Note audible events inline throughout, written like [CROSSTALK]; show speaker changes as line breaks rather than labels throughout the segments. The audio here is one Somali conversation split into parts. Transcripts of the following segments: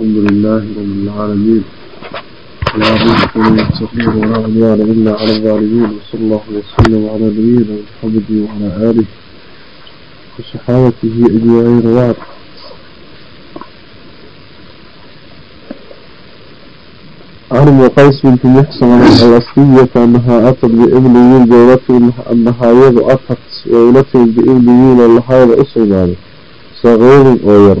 الحمد لله رب العالمين. والعافية للمتقين ولا عدوان إلا على الظالمين وصلى الله وسلم على نبينا محمد وعلى آله وصحابته أجمعين. وبعد عن ابن قيس بنت محسن الأصلية أنها أتت بإبنيين جولته أنها يد أتت جولته بإبنيين اللحاظة أصلا صغير غير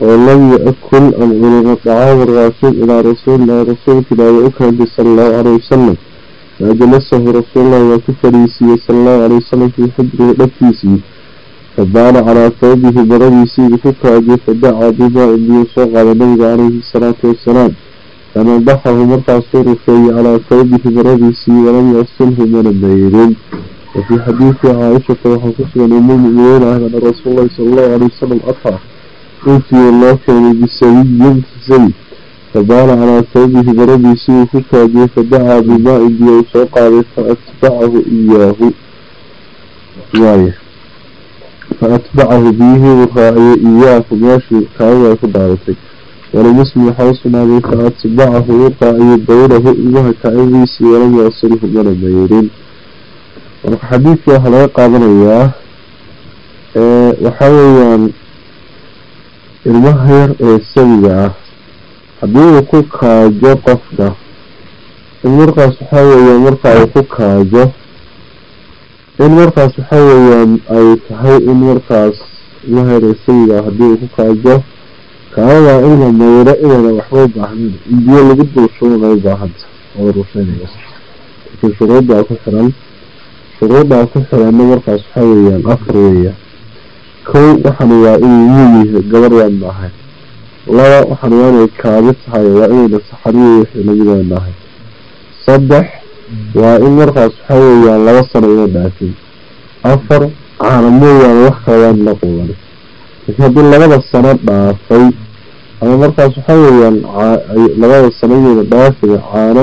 ولم يأكل العلم طعام الرسول إلى رسول الله رسول كلا وأكل صلى الله عليه وسلم. فأجلسه رسول الله وكفريسي صلى الله عليه وسلم في حجره لكيسي فبال على ثوبه برميسي بفكاجه فدعا أبي سوق على النبي عليه الصلاة والسلام. فنضحه مرقع صور شيء على ثوبه برميسي ولم يغسله من النيرين وفي حديث عائشة وحفظنا أم المؤمنين أن رسول الله صلى الله عليه وسلم أطهر. cufiya loo keenay bisabiyin sabi fadaala calaa tawbihi baradii uu ku kaadiyey fadacaa bimaa-i biyo uu soo qaaday faatbacahu iyaahu y faatbacahu biyihii uu raaciyay iyaahu meeshii kaadada ay ku dhaadatay walimuslim waxaa u sugnaaday faatbacahu uu raaciyay dowrahu ilmaha kaadadiisii walam yasilhu mana mayrin marka xadiidkii waxaa laga qaadanayaa waxaa weeyaan ilmaha yar ee sawiga ah. Haddii uu ku kaajo qofka in markaas waxaa weeyaan marka uu ku kaajo in markaas waxaa weeyaan ay tahay in markaas ilmaha yar ee sawiga ah haddii uu ku kaajo kaabadaa in la mayro inayna waxba baahnayn. In biyo lagu duushadana u baahanta oo rusheynaya laakiin shuruuddaa ku xiran shuruuddaa ku xiranna markaas waxaa weeyaan afar weeyaan kow waxaan waa inuu wiil gabar waan maahay laba waxaan waa inay kaabi tahay waa inayna saxariyo wixii lamidaan maahay saddex waa in markaas waxaa weeyaan laba sano ina dhaafin afar caana mooyaane wax kale waan la quban laakiin haddii labada sano dhaafay ama markaas waxaa weeyaan labada sano iyayna dhaafin caano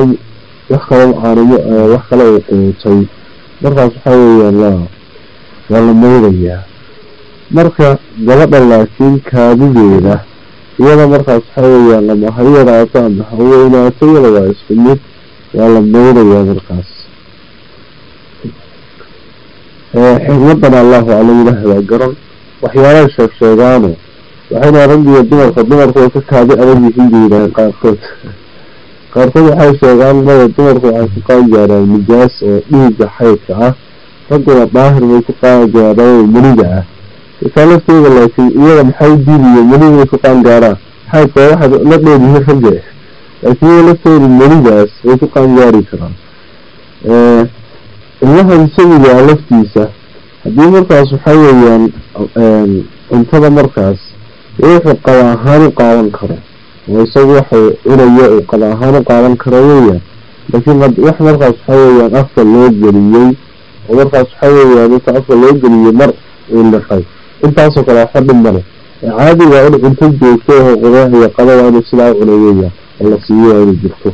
wax kale caanamo wax kale uu quutay. Markaas waxaa weeyaan waa waa la maydayaa marka gabadha laakiin kaadideeda iyada markaas waxaa weeyaan lama ha yaraato ama ha weynaato iyada waa isku mid waa la maydayaa markaas. Xigmadana allahu aclam ilaah waa garan waxyaalaha sheeg sheegaano waxayna raggiyo dumarka dumarku ka kaadi adag yihiin bay qaarkood. [LAUGHS] Qaarkood waxay sheegaan maya dumarku waxay ku qaangaaraan nijaas oo dhiigga xaydka ah ragguna daahir bay ku qaangaaraan meliga ah markaa lafteeda laakiin iyada maxay diidiyo melibay ku qaangaaraan xaydka waxaad la dheedihi ragge laakiin iyada lafteeda melidaas way ku qaangaari karaan. Ilmahan sawigaa laftiisa. Haddii markaas waxaa weeyaan cuntada markaas wuxuu qaba ahaan u qaadan karo. Oo isagu waxuu cunayo uu qaba ahaan u qaadan karo weeyaan. Laakiin wax markaas waxaa weeyaan afka loo geliyey oo markaas waxaa weeyaan inta afka loo geliyey mar uu liqay intaasoo kale dhib male caadi waa in cunto joogto oo qudeec iyo qada waa inuu sidaa oo la siiyo waa inay jirto.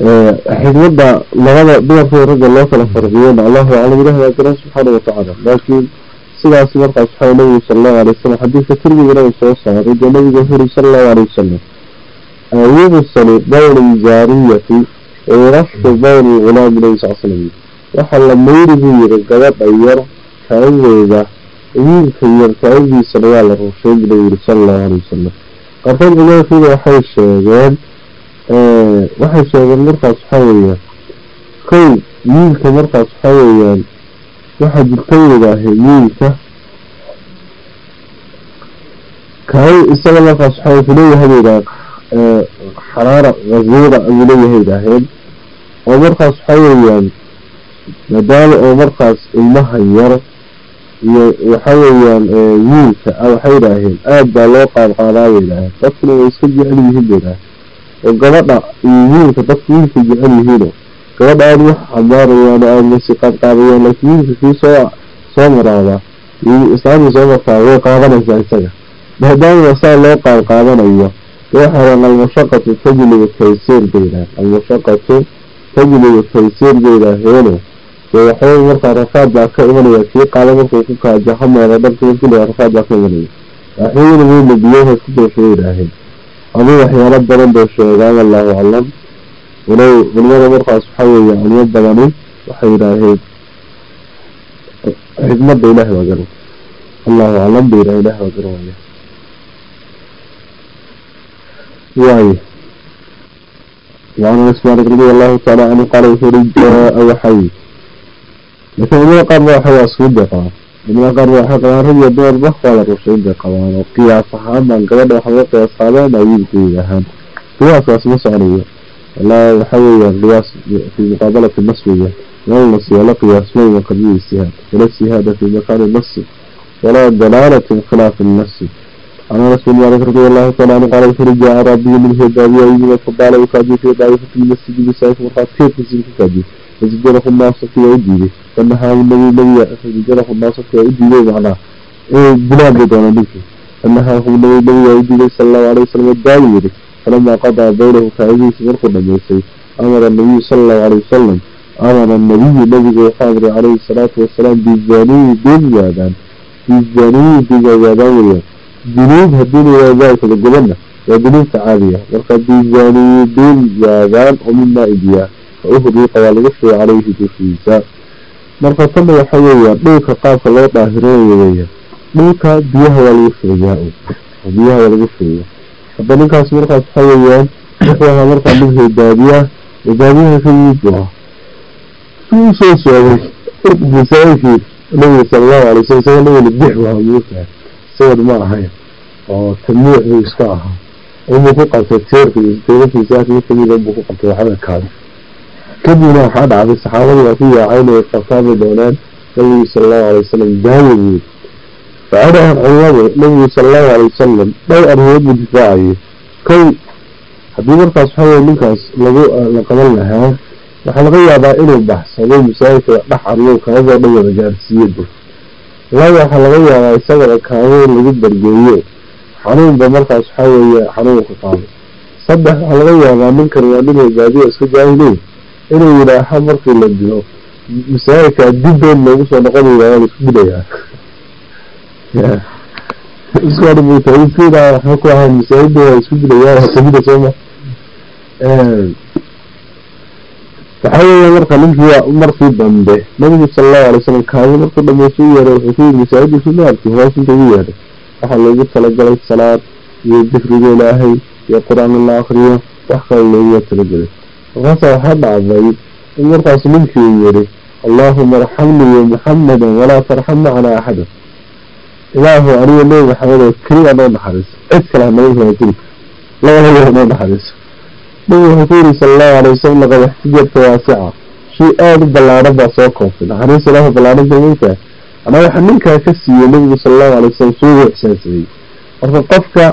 Xigmada labada dumarka ragga loo kala farqiyeyna allahu aclam ilahi garan subxaana watacaala laakiin sidaas markaas waxaa nabigu sala allahu alay wasalam xadiidka tirmigana uu soo saaray dee nabiga huri sala allahu alay wasalam yubsali bawl jaariyati wayurashu bawl gulaami nabi sal slam waxaa la mayri buu yiri gabadha yar kaadeeda wiilka yar kaadidiisana waa la rusheyn buu yiri sala allahu alay wasalam qaarkood culimada waxay sheegeen waxay sheegeen markaas waxaa weeyaan kow wiilka markaas waxaa weeyaan waxaa jirta yidhaahe wiilka kaadi isaga markaas waxaa wuxuu leeyahay yidhaah xaraara ghaziira ayuu leeyahay yidhaaheen oo markaas waxaa weeyaan maadaama oo markaas ilmaha yar iyo waxaa weeyaan wiilka waxay yidhaaheen aada baa loo qaadqaadaa bay yidhaaheen dadkuna way iska jecel yihiin bay yidhaaheen oo gabadha iyo wiilka dadku wiilka jecel yihiino gabadha aada wax xambaarayaan oo aada masi qaadqaadayaan laakiin wiilka kii soo soo maraada islaamkii soo markaa way qaadanaysaa isaga. Maadaama saa loo qaadqaadanayo waxaaan almushaqatu tajlibu taysiir bay yidhaaheen almushaqatu tajlibu taysiir bay yidhaaheeno dee waxawey markaa rafaad baa ka imanaya kii qaada markuu ku kaajo hameeda dharka markii la rafaad baa ka imanaya waxyagana weyna biyahaas ku dooshay yidhaaheen aduu waxyaalo badan bay sheegaan allahu aclam walow culimada markaas waxaa weeye culimo badani waxay yidhaaheen xikmadda ilahi waa garan allahu aclam ba yidhaha ilahi waa garan waaya waayo وعن انس مالك رضي الله تعالى عنه قال وحوري جاء وحي لكن ما قرر هو ودي قرار ما قرر حقرار هي دور ضخ ولا روش ودي قرار وقياس من قبل حقوق قياس صحابا ما يمكن يهان قياس اسمه سعرية. لا يحوي القياس في مقابلة النسوية لا نص لا قياس ولا قبيل السهاد ولا هذا في مكان النص ولا دلالة خلاف النص أنا رسول الله صلى الله عليه وسلم قال في رجاء ربي من هدابي أيضا فقال يكادي في ضعيفة المسجد بسيف وقد كيف يزيد كادي فجرح الناس في عديده فنها النبي النبي فجرح الناس في عديده معناه بلاد بدون منك أنها هو النبي النبي عديده صلى الله عليه وسلم الدائم ذلك فلما قضى بينه كعزيز مرق النبي أمر النبي صلى الله عليه وسلم أمر النبي النبي وحامر عليه الصلاة والسلام بالزاني باليابان بالزاني باليابان ذنوب هدين وذلك للجبنة وذنوب تعالية وقد بالزاني باليابان ومما إبياه uhbiqa waa lagu shubay caleyhi dushiisa marka tana waxa weeyaan dhulka qaabka loo daahirinayo weeyaan dhulka biyaha waa lagu shubayaa biyaha waa lagu shubaya hadda ninkaas markaas waxa weeyaan wuxuu ahaa markaa mid heedaadiya heedaadiyaha shayii buu ahaa suu u soo soomay masaaikii nabiga sala allahu alay wasalam isaga nabiga bix buu ahaa muutaa sawad ma ahayn oo tamnuuc buu iska ahaa. Inbuu ku qabtay tiirka tiirkiisa mid kamida inbuu ku qabtay waxba kaada kadibna waxaa dhacday saxaabadii waa ku yaaceen ay qabtaabay doonaan nabigu sala allahu alay wasalam daawo buuri facadaha culimadu nabigu sala allahu alay wasalam dhowr arrimood buu difaacayay kow haddii markaas waxaa weye ninkaas lagu la qaban lahaa waxaa laga yaabaa inuu baxsado masaajidka dhex ariyo kaadoo dhan wada gaarsiiyadu laba waxaa laga yaabaa isagana kaameyn lagu bargeeyo xanuunba markaas waxaa weeye xanuunka qaado saddex waxaa laga yaabaa ninkan waa nin hogaadiya iska jaahiliin inuu yidhaaha markii la dilo masaajidka dibdoon loogu soo noqon yidhahda la isku iskuadhibutaiskida waxaa ku ahaa waa isku dilayaa hakamida sooma waxaa weeya marka ninkii markii dambe nabigu sala allahu alay slam kaadi markuu dhamaysu u yeehay wuxuu ku yidhi masaajiddiisu maarki hoos inta ugu yeedhay waxaa loogu talagalay salaad iyo dikriga ilaahay iyo qur'aan in la akriyo wax kale looguga talagelay markaasa waxaa dhacday in markaas ninkii yidhi allaahuma arxamnii muxamadan walaa tarxam macnaa axada ilaahu aniga nebi maxamed oo keliya noo naxariiso cid kale hanaga raajin labadaba noo naxariiso nabigu wuxuu ku yidhi sala allahu alay wasalam laqad ixtijabta waasica shay aada u ballaadhan baa soo kooftay naxariis ilaahu ballaadhanta minka anaa waxaa ninkaa ka siiyey nabigu sala allahu alay wasalam suugu ixsaan sameeyey marka qofka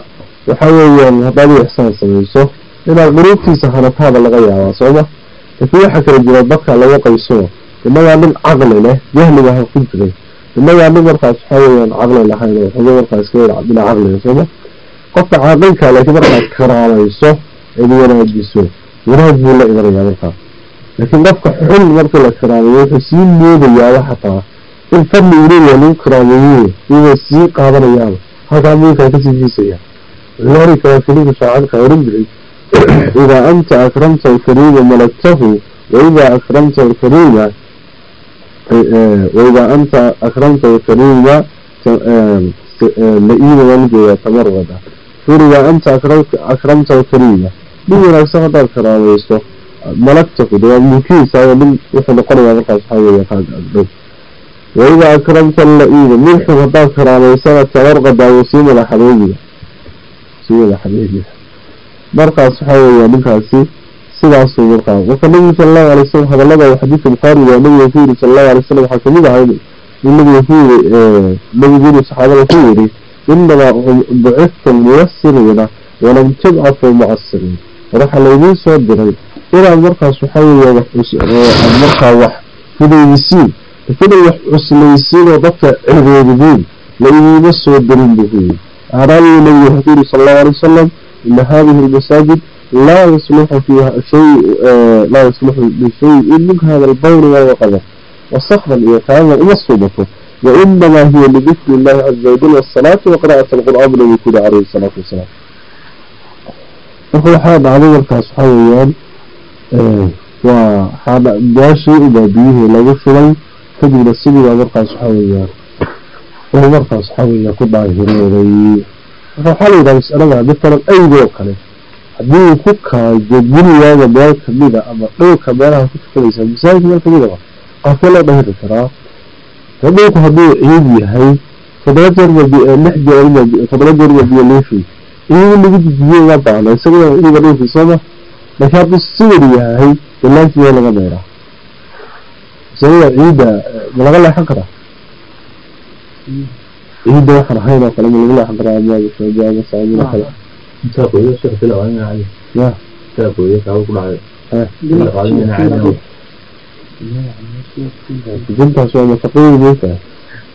waxaa weeyaan haddaad u ixsaan samayso inaad quruubtiisa hanataada laga yaabaa sooma? Laakiin waxaa kala jira dadka laga qaysoo innagaa nin caqli leh jahliga ha ku jiray innagaa nin markaas waxaa weeyaan caqli lahayn oo waxooga markaas ka bina caqliga sooma? Qofka caaqilka laakiin markaad karaamayso eed wanaajiso wanaag buu la imanayaa markaa. Laakiin qofka xun markii la karaameeyo wuxuu sii moodayaaba xataa in fadli uleeyaha lagu karaameeye iyagoo sii qaadanayaaba halkaa minkaa ka sii jiisaya lidaalika waa keliga shaacirka oran jiray إذا أنت أكرمت الكريم ملكته وإذا أكرمت الكريم وإذا أنت أكرمت الكريم لئيم ولدي تمرد فإذا أنت أكرمت, الكريم الكريم يعني من يرسل الكراميسته ملكته وملكيسة ومن وحن قرية مركز حيوية وإذا أكرمت اللئيم من حفظات كراميسة تمرد وسيم الحبيبية سيم الحبيبية markaas waxaa weeyaa ninkaasi sidaasuu markaa marka nabigu sal allahu alay wasalam hadallada oo xadiidka bukhaariga nabiga ku yihi sal allahu alay wasalam waxaa ka mid ahay in nabiga ku yiri eh, nabigeenuu saxaabada ku yihi inamaa buciftum muyasiriina walam tubcatuu mucasiriin waxaa laydiin soo diray inaad markaas waxaa weeyaa waxaad eh, markaa wax fudaysiin lakiin wax cuslaysiin oo dadka cebeedidiin laydiima soo dirin buu ku yiri aanaayuu nabigu wuxuu ku yiri sala allahu alay wasalam إن هذه المساجد لا يصلح فيها شيء آه، لا يصلح بشيء من هذا البول والوقذة وصخب الإيقاظ والمصوبة وإنما هي لذكر الله عز وجل والصلاة وقراءة القرآن الذي كل عليه الصلاة والسلام. أخو حاب علي الكاسحوي يعني آه وحاب داشي إذا بيه لو شري كبير السبيل ومرقى صحوي وهو مرقى صحوي كل عجل marka waxaa la yidhaha masalada matalan aygoo kale haddii ku kaajo gurigaaga meel kamida ama dhulka meelaha ku tukanaysa masaajid meel kamidaba qaafkee loo dhahiri karaa dhulku hadduu ciid yahay toddoba jeerba lix jeer toddoba jeerba biyo liifi iyagu lagu dijiye ma baahna isaga iyaga dhulkii sooma laakiin hadduu siwir yahay ilaantiya laga meeraa masalada ciidda ma laga leexan karaa ciidda waxaan ahayn oo kale ma lagu leexan karaa ama masaajaama saamina kale
intaa qoyo shirka la qaadina cali
ya
intaa qoyo kaaba ku dhacday
Eh.
la qaadina cali
fujintaas waa mafaqooyin moogtahay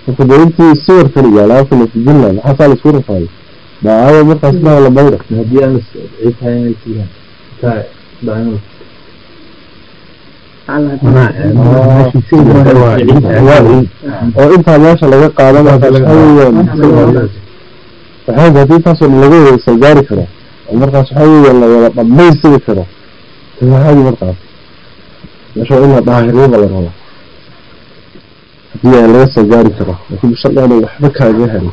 marka dee intii sawirkan iyo alaabta la fujin laha maxaa saa la isku rafaaday daacada markaas naa la mayra
haddii aan ciid tahay
harin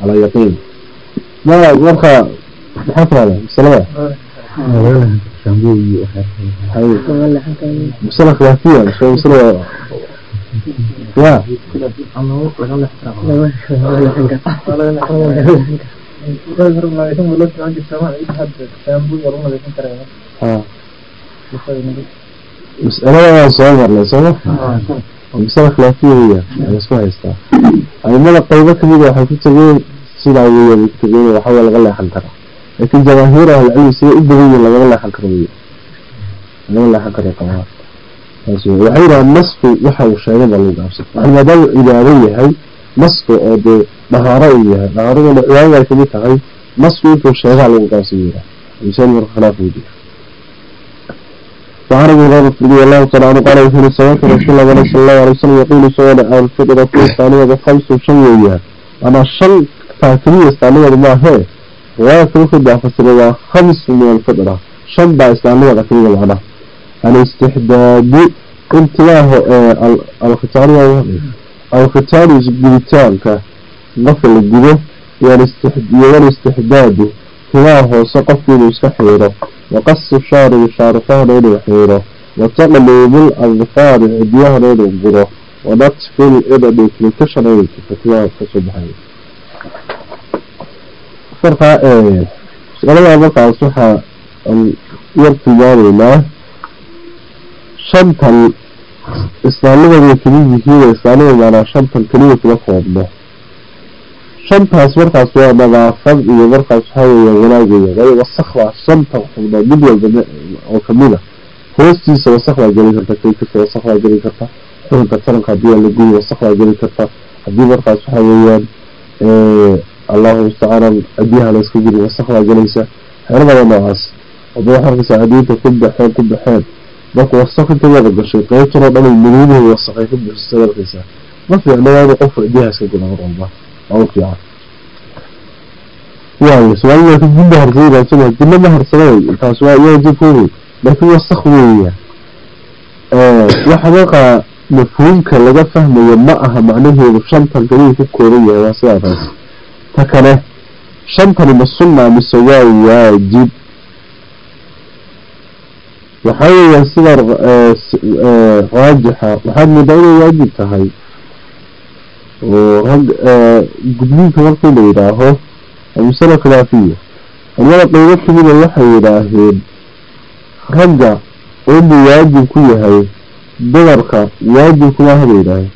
calaa yaqiin ma marka maxaa tirahdaa masalada masala ya ha mas'alada waan soo marnay. Sooma waa masala khilaafiya waa la isku haystaa aimada qaybo kamida waxay ku tegeen sidaa weya bay ku tegeen waxawaa laga leexan karaa laakiin jamaahiir ahlicilmi siday u badan yihin lagama leexan karo wey lagama leexan karo qabaa saas wey waxay yidhahaan nasku waxa uu sheegay baa lagu gaabsan waxaa maadaama cibaado yahay nasku oo dee dhahaaro uu yahay dhahaaraduna cibaadada ay kamid tahay nasku intuu sheegaa lagu gaabsan yihaa misal marka khilaaf weydiya وعن ابي هريره رضي الله تعالى عنه قال وحين سمعت رسول الله صلى الله عليه وسلم يقول سؤال الفطرة في الثانية خمس شوية أنا شن فاكرية الثانية ما هي riwaayadka wuxuu daafasiray waa khams min alfitra ah. shan baa islaamiyada aqriga macnaha alistixbaabu intibaaho ee alkhitaari alkhitaari qofka la gudo iyo walistixbaabu himaa hoose qofku inuu iska xiiro. Waqasu shaaribi shaarifahana inuu xiiro. Wataqliibil adfaari cidiyahana inuu guro wanatfil inadhinkashana inuu tufatiyahaaska soo baxayo markaa su'aaladaa eh, markaas waxaa yar tilmaamaynaa. Shantan islaamnimadii ka mid yihiin islaamnimada maanaa shantan keliya kula koobno. Shantaas markaas waa nadaafad iyo markaas waxaa weeya wanaag weeya waayo wasaq shantan xubno xubnood mid walba oo kamida ah. hoostiisa wasaq baa geli karta kankirta wasaq baa geli karta xukunka taranka haddii waa la gudi wasaq baa geli karta. Haddii markaas waxaa weeyaan eh, allahu mustacaanan adiyaha la iska geli wasak baa gelaysa xeeradaba noocaas hadda waxaa arkaysaa adiinta ku baxeen ku baxeen. Marka wasak inta wada gashay qeybtanoo dhan madiinihii wasaqay ku buuxisay arkaysaa ma fiicna waa inuu qofku adiyaha iska gula mar walba. Oo fiican. Waayo su'aal laakiin jinda harsada raadsanaya jinna ma harsanay taas waa iyaa jirkooda laakiin wasak weeya. Waxa mafhuumka laga fahmayo ma aha macnaheedu shantan kaliya ku kooban yahay waa sidaa taas ta kale shantani ma sunna mise waa waajib. Waxaa weeyaa sida raajixa waxaad moodaa inay waajib tahay. Oo rag gudniinka markii la yidhaaho masalo khilaafiya culimada qaybo kamida waxay yidhaaheen ragga inuu waajib ku yahay dumarka waajib kumaaha bay yidhaaheen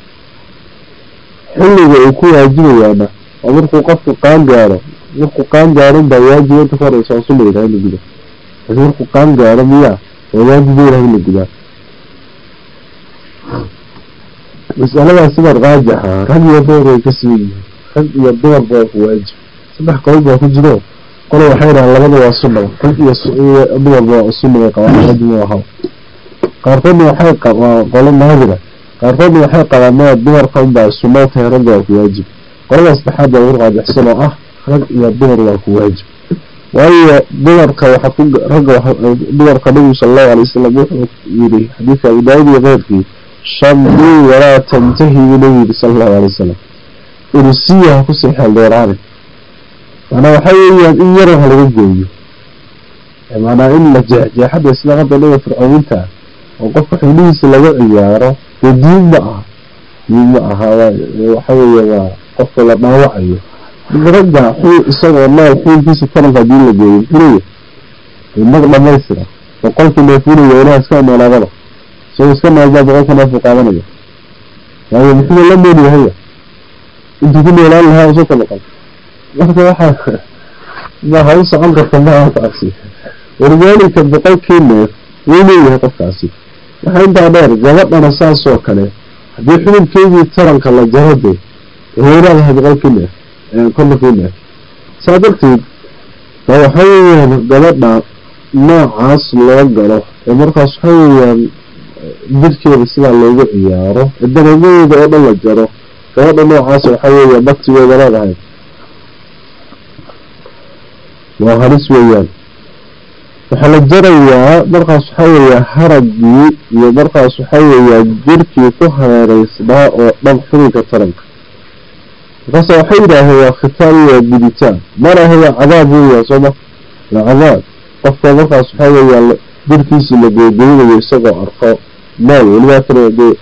xilliga uu ku waajibayaana oo markuu qofku qaan gaaro markuu qaan gaarin baa waajib inta ka horeysa oo sunna in la guda markuu qaan gaaro miyaa waa waajib ba yidhaha in la gudaa masaladaas sida raajixa rag iyo dumar way ka siman yihiin. Rag iyo dumarba waa ku waajib. Saddex qowl baa ku jiro. Qole waxay yidhahaan labada waa sunna. Rag iyo dumarba waa sunna bay qabaan waajib ma aha. Qaarkoodna waxay waa qolo naadira qaarkoodna waxay qabaan maya dumarka unbaa sunno tahay ragga waa ku waajib qolada saddexaad baa ugu raajixsan oo ah rag iyo dumar waa ku waajib. Waayo dumarka waxa ku ragga dumarka nabigu sala allahu alay wasalam wuxuu yidhi xadiidka abu daawud iyo keyrkii shamduu walaa tantahi buu nabigu yidhi sala allahu alay wasalam ursiya ha ku sii xeeldheeraane. Maanaa waxaa weeyaan in yar wax laga gooyo. Maanaa in la jeexjeexada sida hadda naga fircoominta ah oo qofka xubnihiisa laga ciyaaro dee diin ma aha. Diin ma aha waxa weeye waa qofka la dhaawacayo ragga isagoo nool xuunkiisa taranka haddii la muxuu leeyahay mag dhamaystira boqolkii neefulaya ilaha iska noolaadaba isagoo iska noolbaa boqolka neefu qaadanaya. Waayo muxuu la nool yahaya intuu ku noolaan lahaa ka noqon marka waxaa [LAUGHS] maha u socon karta maaha taasi. Walidaalika boqolkii neef wuu leeyahay qofkaasi. Waxaa intaa dheer gabadhana saasoo kale haddii xubinkeedii taranka la jaro way leedahay boqolkii neef kontonkii neef saa darteed ba waxaa weeyaan gabadha noocaas loo galo ee markaas waxaa weeyaan jirkeeda sidaa loogu ciyaaro ee dareemadeeda oo dhan la jaro. Gabadha noocaas waxaa weeyaan baktigeeda leedahay. Waa halis weeyaan. Waxaa la jarayaa markaas waxaa weeyaa haraggii iyo markaas waxaa weeyaa jirkii ku hareereysnaa oo dhan xubinka taranka markaasa waxay yidhaaheen waa khitaar waa guditaan marahe waa cadaab weeyaan sooma waa cadaab qofka markaas waxaa weeyaa jirkiisii la googeynayo isagoo arko nool weliba kale dee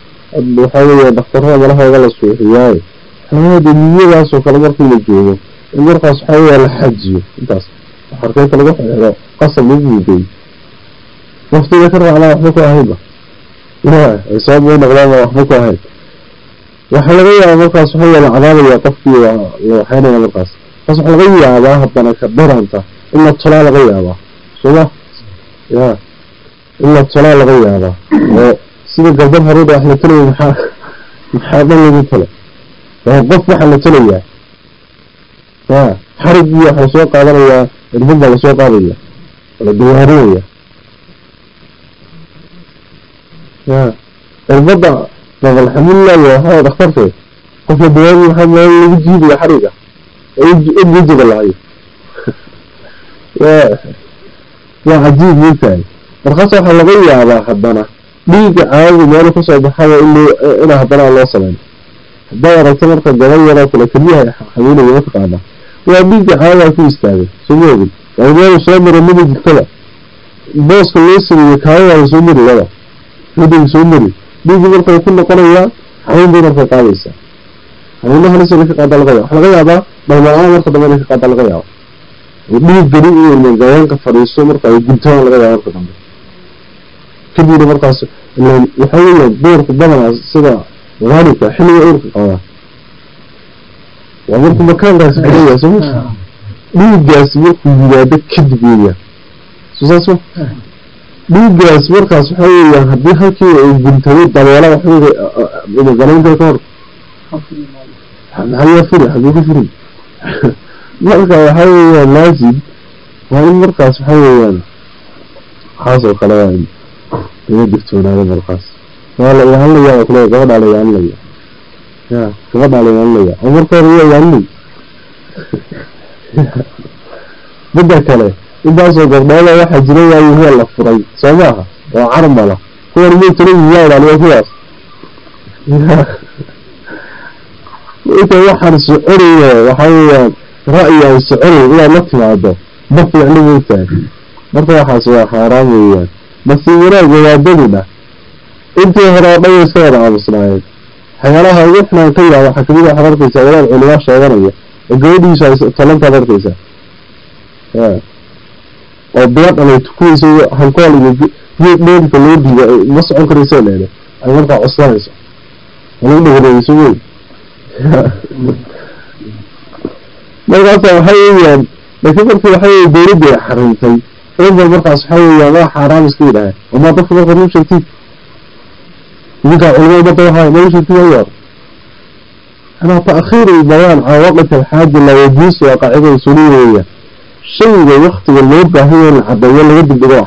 waxaa weeya daktarada malahooga la suuxiyaaye xayaada niyadaasoo kale markii la joogo in markaas waxaa weeya la xajiyo intaas xarkeynta lagu xiro qasab lagu guugeeyo waftiga ka raacnaa waxba ku ahaynba u noqdaanba waxba ku ahayn waxaa laga yaabaa markaas waxaa weya la cadaabaya qofkii la waxaynaya markaas. Markaas waxaa laga yaabaa haddana ka daranta in la tolaa laga yaabaa. Soma ya. In la tolaa laga yaabaa. Sida gabdad hareeda wax la tolaya maxaa maxaa dhan lagu oo qof waxaa la tolayaa ya. Xarigii waxa la soo qaadanayaa irbad baa la soo qaadaya la dawaarinaya. Ya irbadda bab alxamdulilah waxaa dhakhtarke qofka dawaari waxaa lagu jiidaya xariga. Wejiga lahayo waa cajiib mintahay markaas waxaa laga yaabaa haddana dhiigga caadadu meelu ka soo baxaya in haddana loo sameyn haddaad aragto marka gabal yaroo kale keliyaha xanuunaya mataqaana waa dhiigga caadadaa ku istaagay. Sooma ogin waa meelu soo mara mini jirtada. Booska loo sameeyey kaadadaa soo mari laba. Xudiga soo mari dhiiggi marka ku noqonayaa xanuun bay marka qaadaysaa xanuuna halis inay ka qaada laga yaaba waxa laga yaabaa dhalmaan marka dambe inay ka qaada laga yaaba dhiig geli iyo gawaanka fadhiiso marka ay guntaan laga yaaba marka dambe kadibna markaas waxaa weeya doorka badanaa sida haalibka xilliga uurka qabaa waa markuu makaankaasi xidhaya soo dhiiggaasi markuu yimaado kadib weeyaan soo saas ma dhiiggaas markaas waxaa weeyaan haddii halkii uu guntaday dabeela waxba galaynta ka hor. Maxaa furi xaguu ka furi. [LAUGHS] Marka waxaa weeyaan laazim waa in markaas waxaa weeyaan waxaas oo kale waa in laga digtoonaado markaas. Waa la ilaalinaya waa kule gabadhaa la ilaalinaya ya gabadhaa la ilaalinaya oo marka hore waa ilaalinay midda kale intaasoo gabdhooda waxaa jira waayo huwa la furay soo maaha? Oo carmala kuwan yaa ilaaliya kuwaas inta waxaan soconayo waxaa weeyaan ra'yi aan soconayo inaad la timaado ma fiicno moogtahay marka waxaas waa xaaraan weeyaan. Mase wanaag wadaadadina intii hore oo dhan way iska wada aamusnaayeen waxyaalaha ugu xunaan ka yaaba waxaa ka mid waxaad arkaysaa wadaad culimaa sheeganaya oo gabadhiisu ay talantaad arkaysaa oo biya dhalay tukunaysa iyo hankool iyo geed dheerka loo diido ma socon karaysa leele ay markaa coslanayso lagu dhagreeyso wey. [LAUGHS] Markaasa waxaa weeyaan laakiin marka waxaa weye dowladda ay xarintay inba markaas waxaa weeyaan waa xaaraam iska yidhaaheen wamaa dadka marka ruu sheegtid idinkaa culimo umada waxa nagu sheegtid ayaar anaa ta'khiir bayaan can waqti alxaaja waa qaacida usuuliya weeyaan shayga waktiga loo baahanya cadeeyo laga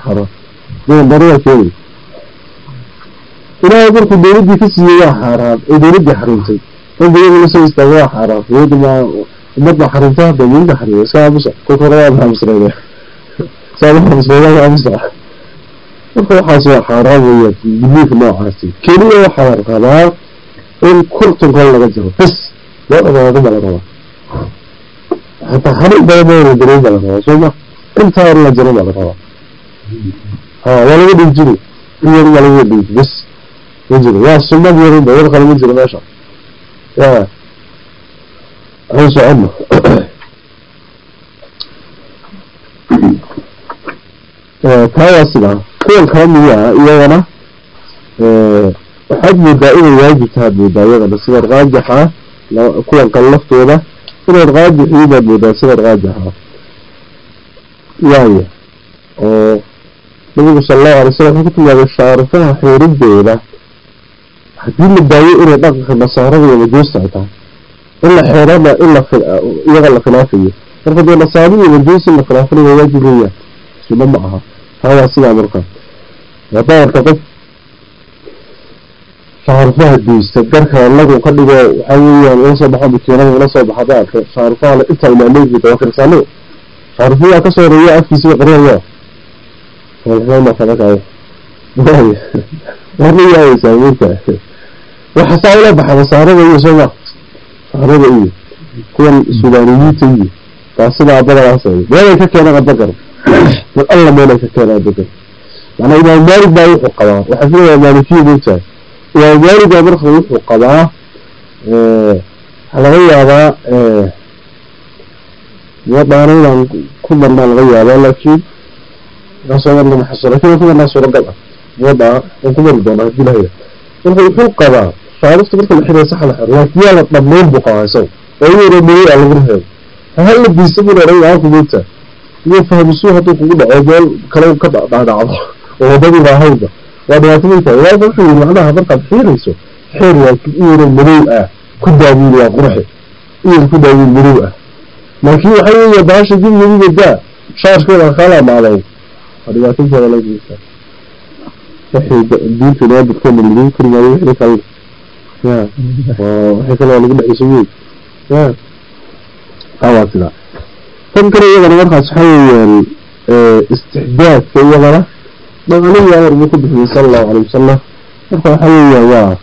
xaaraan deen darada keenay ilaahay markuu dowladdii ka siiyey waa xaaraan ee dowladdii xarintay la soo istaaga waa xaaraan dowladda ma ummad baa xarintay hadda minka xariyo iska aamusa kolka hore aamusnayde saamaxamusleeyaa amsa marka waxaas waa xaaraan weeyaan gudniinka noocaasi keliya waxaa la rabaa in kurtunkan laga jiro bas loo dhawaado baa la rabaa hataa xanuun badan baana dareyn baa la rabaa soo ma intaa in la baa la rabaa waa laga dhinjiri in yar waa laga dhinji bas ma jiro waa sunnad yarinba war kale ma jiro meesha ya aan socono taa kuwan kala miyaa iyagana waxaad moodaa inay waajib tahaad moodaa iyagana sida raajixa kuwan kale laftooda inaad raajixii baad moodaa sida raajixa waaya oo nabigu sala allahu alay slam wuxuu ku tilmaamay shaarifaha xiridooda haddii la daayo inay dhaqanka nasaarada iyo majuusta ay tahay in la xeerana in iyaga la khilaafayo. Marka dee nasaari iyo majuus in la khilaafanayo waajib weeyaan. Sunno ma aha. Taa waa sidaa marka haddaa arka qof shaarifaha geysta garka lagu ka dhigo waxaa weeyaan ula soo baxo makiinada ula soo baxa shaarifaha le intaa ilaaleegi waa kirsaano shaarifayaa ka soo reeya afkiisiga qariyaya walxumaakadakaayo warna waxa saa ula baxa nasaarada iyo sooma nasaarada iyo kuwan sudaaniyiinta iyo baa sidaa badanaas meelay ka keenaan adakar mar alla meelay ka keenaan adakar macnaa imaam maalik baa wuxuu qabaa waxaa filayaa maalikiya moogtahay imaam maalik baa marka wuxuu qabaa laga yaabaa wadhaanaydaan ku marnaa laga yaabaa laakiin markaasoo marna maxaso laakiin marnaa suuragal ah wadhaa waan ku mari doonaa haddii lahaya marka wuxuu qabaa shaarifta marka la xiraya saxa la xiro laakiin yaa la dhammayn buu qabaa isaga oo iyu reemeeyey aa lagu reebo hal la diisa buu dhan aa ku moogtaa iyo fahmisuu hadduu kugu dhaco meel kale ka dhacdhacdo oo wadadii waa weyn tahay waaga wuxuu yiri macnaha markaad xiirayso xeer laakiin iyana madow ah. Ku daawiil waa qurxe iyana ku daawiil madow ah. Laakiin waxaa weeye baasha jibnigiga daa shaarkeeda kala maaday waa dhibaatadeeda la jirta waxay diinta noo dadkeena lagu kurmaayo wixii kale ya wixii kale waa lagu dhexeyso wey ya taa waa sidaa tan kale iyadana markaas waxaa weeyaan istixdaadka iyadana dhaqanihi amar buu ku bixiyey sala allahu calay wasalam marka waxaa weeyaan waa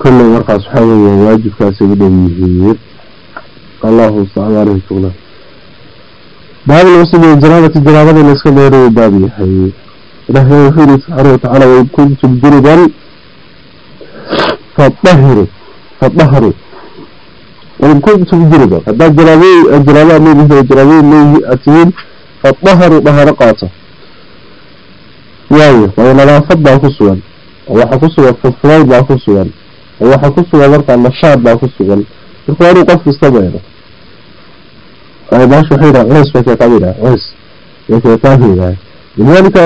kolley markaas waxaa weeyaan waajibkaasay u dhow yihiin. Allahu mustacaan aleyhi tugna baab lmuslim janaabati janaabada la iska meerayo baab yahay. Ilaahay wuxuu yihi subxaana watacaala wain kuntum junuban fadahiru fadaharu wain kuntum junuban. Haddaad janaabay janaaba leedihiin janaabay leeyihi atihiin fadaharu dhaharo qaata waayo waayo nadaafad baa ku sugan oo waxaa ku sugan furfurayd baa ku sugan oo waxaa ku sugan markaa nashaad baa ku sugan. Marka waa inuu qofku iska meero baasha waxay yidhaha culays bay keetaa bay yidhaha culays bay keetaa bay yidhaha lidaalika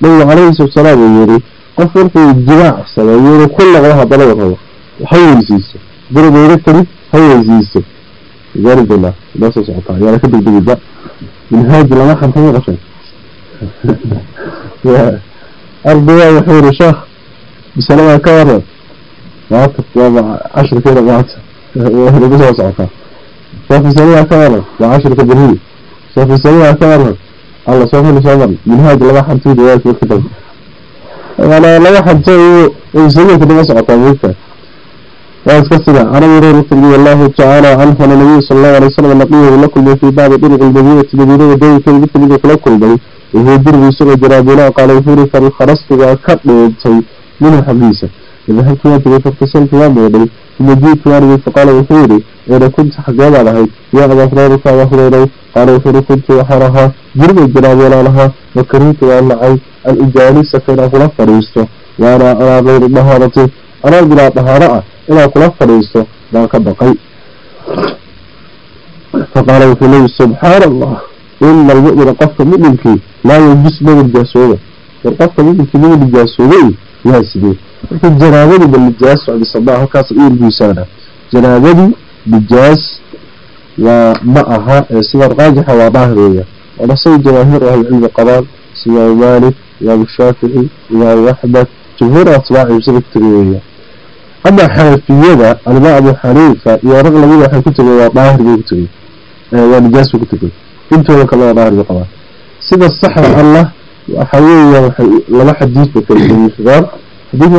nabigu calayhi salaam uu yiri qof markuu jimaac sameeyo inuu ku noqdo haddana rabo ha weysiiso dura meero karin ha weysiiso doonaa inoo soo socotaa yaana ka degdegida minhaaji lama xanta maqashay ardaya wuxuu yiri sheekh bisaladaa ka waran maanta waa cashirkeeda maanta nagu soo socotaa soofisaladaa ka waran waa cashirka berri soofisaladaa ka waran alla soo heli soo mari minhaaj laba xanto riwaayadka marka dambe maanaa laba xanto iyo isagooka daba socotaa moogta waa iska sida can abi hurayrata radi allahu tacaala canhu ana nabiyu sala allahu alay wasalam laqiyahu la kulmay fii وهو دره سنة جرابولا قال وفوري فالخرصت وكرد ويبتعي من الحبيسة إذا هل كنت بفرق سنة وامودي ثم جيت واربي فقال وفوري إذا كنت حقابا لهي يا أبا فرارك يا أخريني قال وفوري كنت وحرها. جرم جرابولا لها. وكريت وعلى عي الإجاني سكين أخلا فريستو وأنا أنا غير مهارتي أنا بلا مهارة إلا أخلا فريستو ذاك بقي. فقال وفوري سبحان الله. Ina almu'mina qofka mu'minkii laa yanjus ma nijaasooba war qofka mu'minkii ma nijaasoobay yaa sidee marka janaabadii ba nijaas socdisabaa halkaas iirgiisaana janaabadii nijaas waa ma aha ee sida raajixa waa daahir weeya. Waana say jamaahiir ahlicilmi qabaan sida imaamu maalik imaamu shaafici imaamu axmed jumhuur atbaaci sida ku tegay weeya. Ama xanafiyada alimaa abu xaniifa iyo rag lamida waxay ku tegeen waa daahir bay ku waa nijaas bay ku tegey intooda kalena daahir bay qabaan sida saxda allah waxa waxay laba xadiis bay kala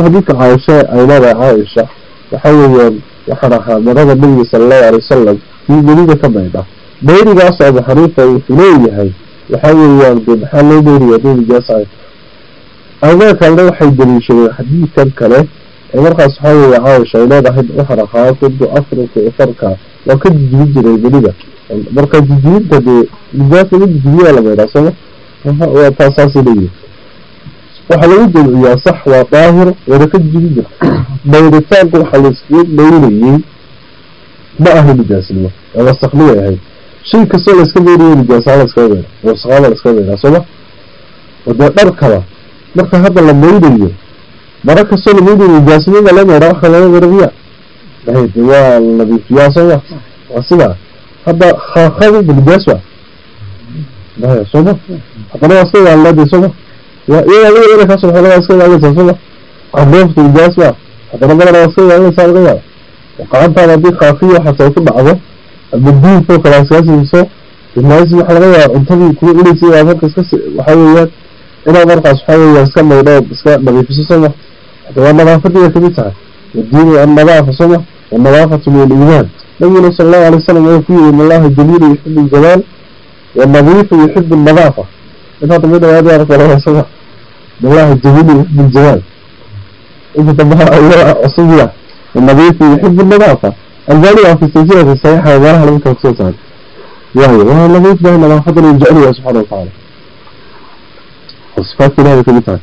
xadiidka caaisha ay leedahay caaisha waxa weeyaan waxaan ahaa marada nabiga sala allahu alay wasalam kii welida ka maydha bayrigaas abu xaniifa wuxuu leeyahay waxa weeyaan dee maxaa loo beeriyaa nijaas ay? Ayada kalena waxay daliishadeen xadiidkan kale ee markaas waxaa weeye caaisha ay leedahay waxaan ahaa kuntu afrika farka waa ka jijibin jiray welida marka jijibinta dee nijaas laga jijibiyaa la maydhaa sooma waa taasaasay leeyihiin waxaa lagu jamciyaa sax waa daahir wada ka jijibin jira maydhitaanka waxaa layskaga maynayey ma aha nijaasnimo ee wasaknimay ahayd. Shay kastoo layska meynayo nijaasaa layskaga meyna wasaqaada layskaga meynaa sooma wadee dharkaba marka hadda la meynayo mara kastoo la meynayo nijaasnimada la meydhaa wax kale laga meyna miya waa nadiifiyaa sooma waa sidaa hadda khaakadu nijaas waa maya sooma haddana waa iska ilaalinade sooma iyagaa ina kaasoo waa iska ilaalinaysaa sooma camoofta nijaas waa haddana badana waa iska ilaalinaysaa laga yaaba gacantaada haddii khaafiya waxaas ay ku dhacdo ama diinko kale iskaga siiso ilaasi waxa laga yaaba cuntadii kuwa cunaysa inaad marka iska waxa weeyaan inaad markaas waxa weeyaan iska maydho iska nadiifiso sooma hada waa nadaafadiiba kamid tahay wadiinu annadaafa sooma والنظافة من الإيمان نبينا صلى الله عليه وسلم يقول إن الله جميل يحب الجمال والنظيف يحب النظافة. إن هذا من هذا يعرف الله سبحانه إن الله جميل يحب الجمال إذا تبها الله أصلية النظيف يحب النظافة. الجارية في السلسلة الصحيحة وغيرها لم تكسوس عنه وهي وهو النظيف له نظافة الجارية سبحانه وتعالى. وصفات كلها كلها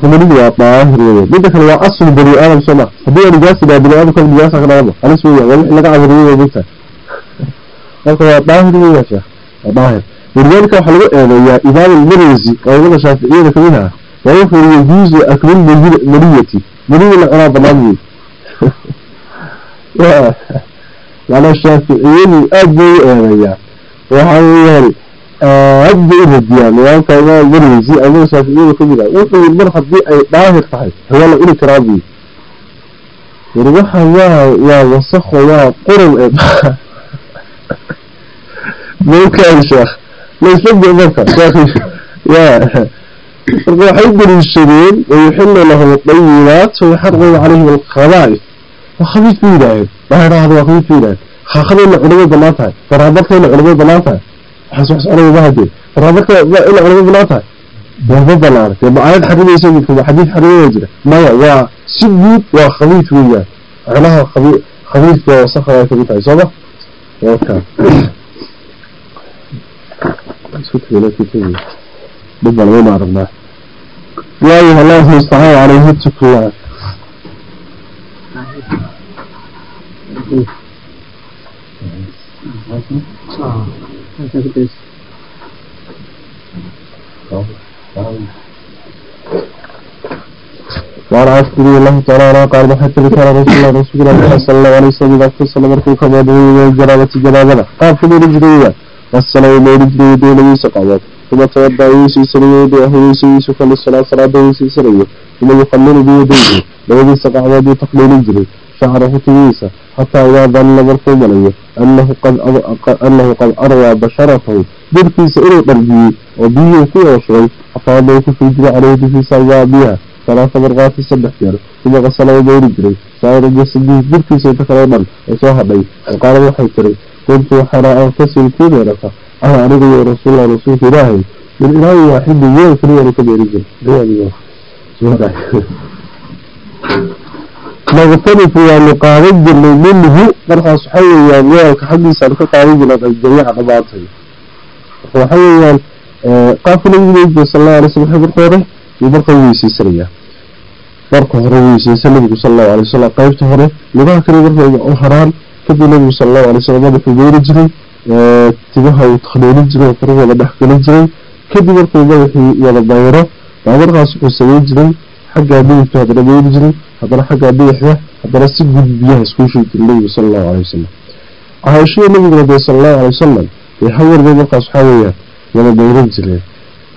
xumanidu waa daahir weeyaan midda kale waa aslu bani aadam soo ma. Haddii waa nijaas idhaa bani aadamka nijaasa ka dhaqama halis weeyaan waa wixii laga caburiyo way marka waa daahir weeyaan sheekh. Waa daahir walidaalika waxaa lagu eedeeyaa imaam almarwazi culamada shaaficiyada ka mid ah. Waa wuxuu yiri yajuusu aklu maniyi la cunaa banaan weey [LAUGHS] macnaa shaaficiyadu aad buu u eedeeyaa. Waxaa weeyaan aad bay u radiyaan nidaamka imaam marwasi amada shaaficiyada ka mid ah wuxuu mar haddii ay daahir tahay. Hawaa la cuni karaa buyi yari waxa waa waa wasakho waa qurun ee mawkaan sheekh laysla marka ya marka waxay daliishadeen wayuxilu lahum adayibaat wayaxarqu calayhim alkhaba'is waa khabiis bay yidhaaheen daahiraahda waa khabiis bay yidhaaheen haakada ina culimay bannaan tahay faraadarka ina culimay bannaan tahay waxaas wax soconaya mahadee faraadarka ina culimay bannaan tahay ma banaan dee ma aayad xarimaysa midkuma xadiid xarimaya jira maya waa si guud waa khabiis weeyaan macnaha khabi khabiiska wasakha ay ka mid tahay sooma waka dhib bal waynu aragnaa 大丈夫です。وعلى رسول الله تعالى على قال حتى بشار رسول الله رسول الله صلى الله عليه وسلم ذاك صلى الله عليه وسلم جرابة جنابنا قاف لرجلية والصلاة لرجلية دون يسقى ثم توضع يوسي سرية بأهو يوسي يسوك للصلاة صلاة يوسي سرية ثم يقلل بيديه لو يسقى عوادي تقليل الجري شعره تويسة حتى وظن ظن بالقبلية أنه قد أنه قد أروى بشرته بركي سئل قلبي وبيه في وشعي حتى ضيف في جرى عليه في سوابيها بها ثلاث مرات صدح جر ثم غسل بين جري صار جسده بركيس يتخلى وصاحبي وقال وحي تري كنت حراء أغتسل في مرقة أنا أرغي رسول الله رسول الله من إلهي واحد يوم في مرقة بين جري سبحانه naqtarifu waanu qaadan jirnay minhu markaas waxa weeyaan weelka xaggiisaanu ka qaadan jirnay aljamiica dhamaantay marka waxa weeyaan eh, qaabka nabigu sal allahu alay slam marka hore yuu marka weysaysanayaa marka hore weysaysa nabigu sal allahu alay wasalam qaybta hore lugaha kale markay u haraan kadib nabigu sal allahu alay salam madaxuu meeri jiray eh, timaha uu takneelin jiray oo farahooda dhex gelin jiray. Kadib markuu madaxii wada dayro baa markaas wuxuu samayn jiray xaggaa midibka haddana meeri jiray haddana xaggaa bidixda haddana si gud biyaha iskuu shugi jiray nabigu sal allahu alay wasalam caashada nabiguna dee sal allahu alay wasalam ee hawarba markaas waxaa weeyaan wada bayran jireen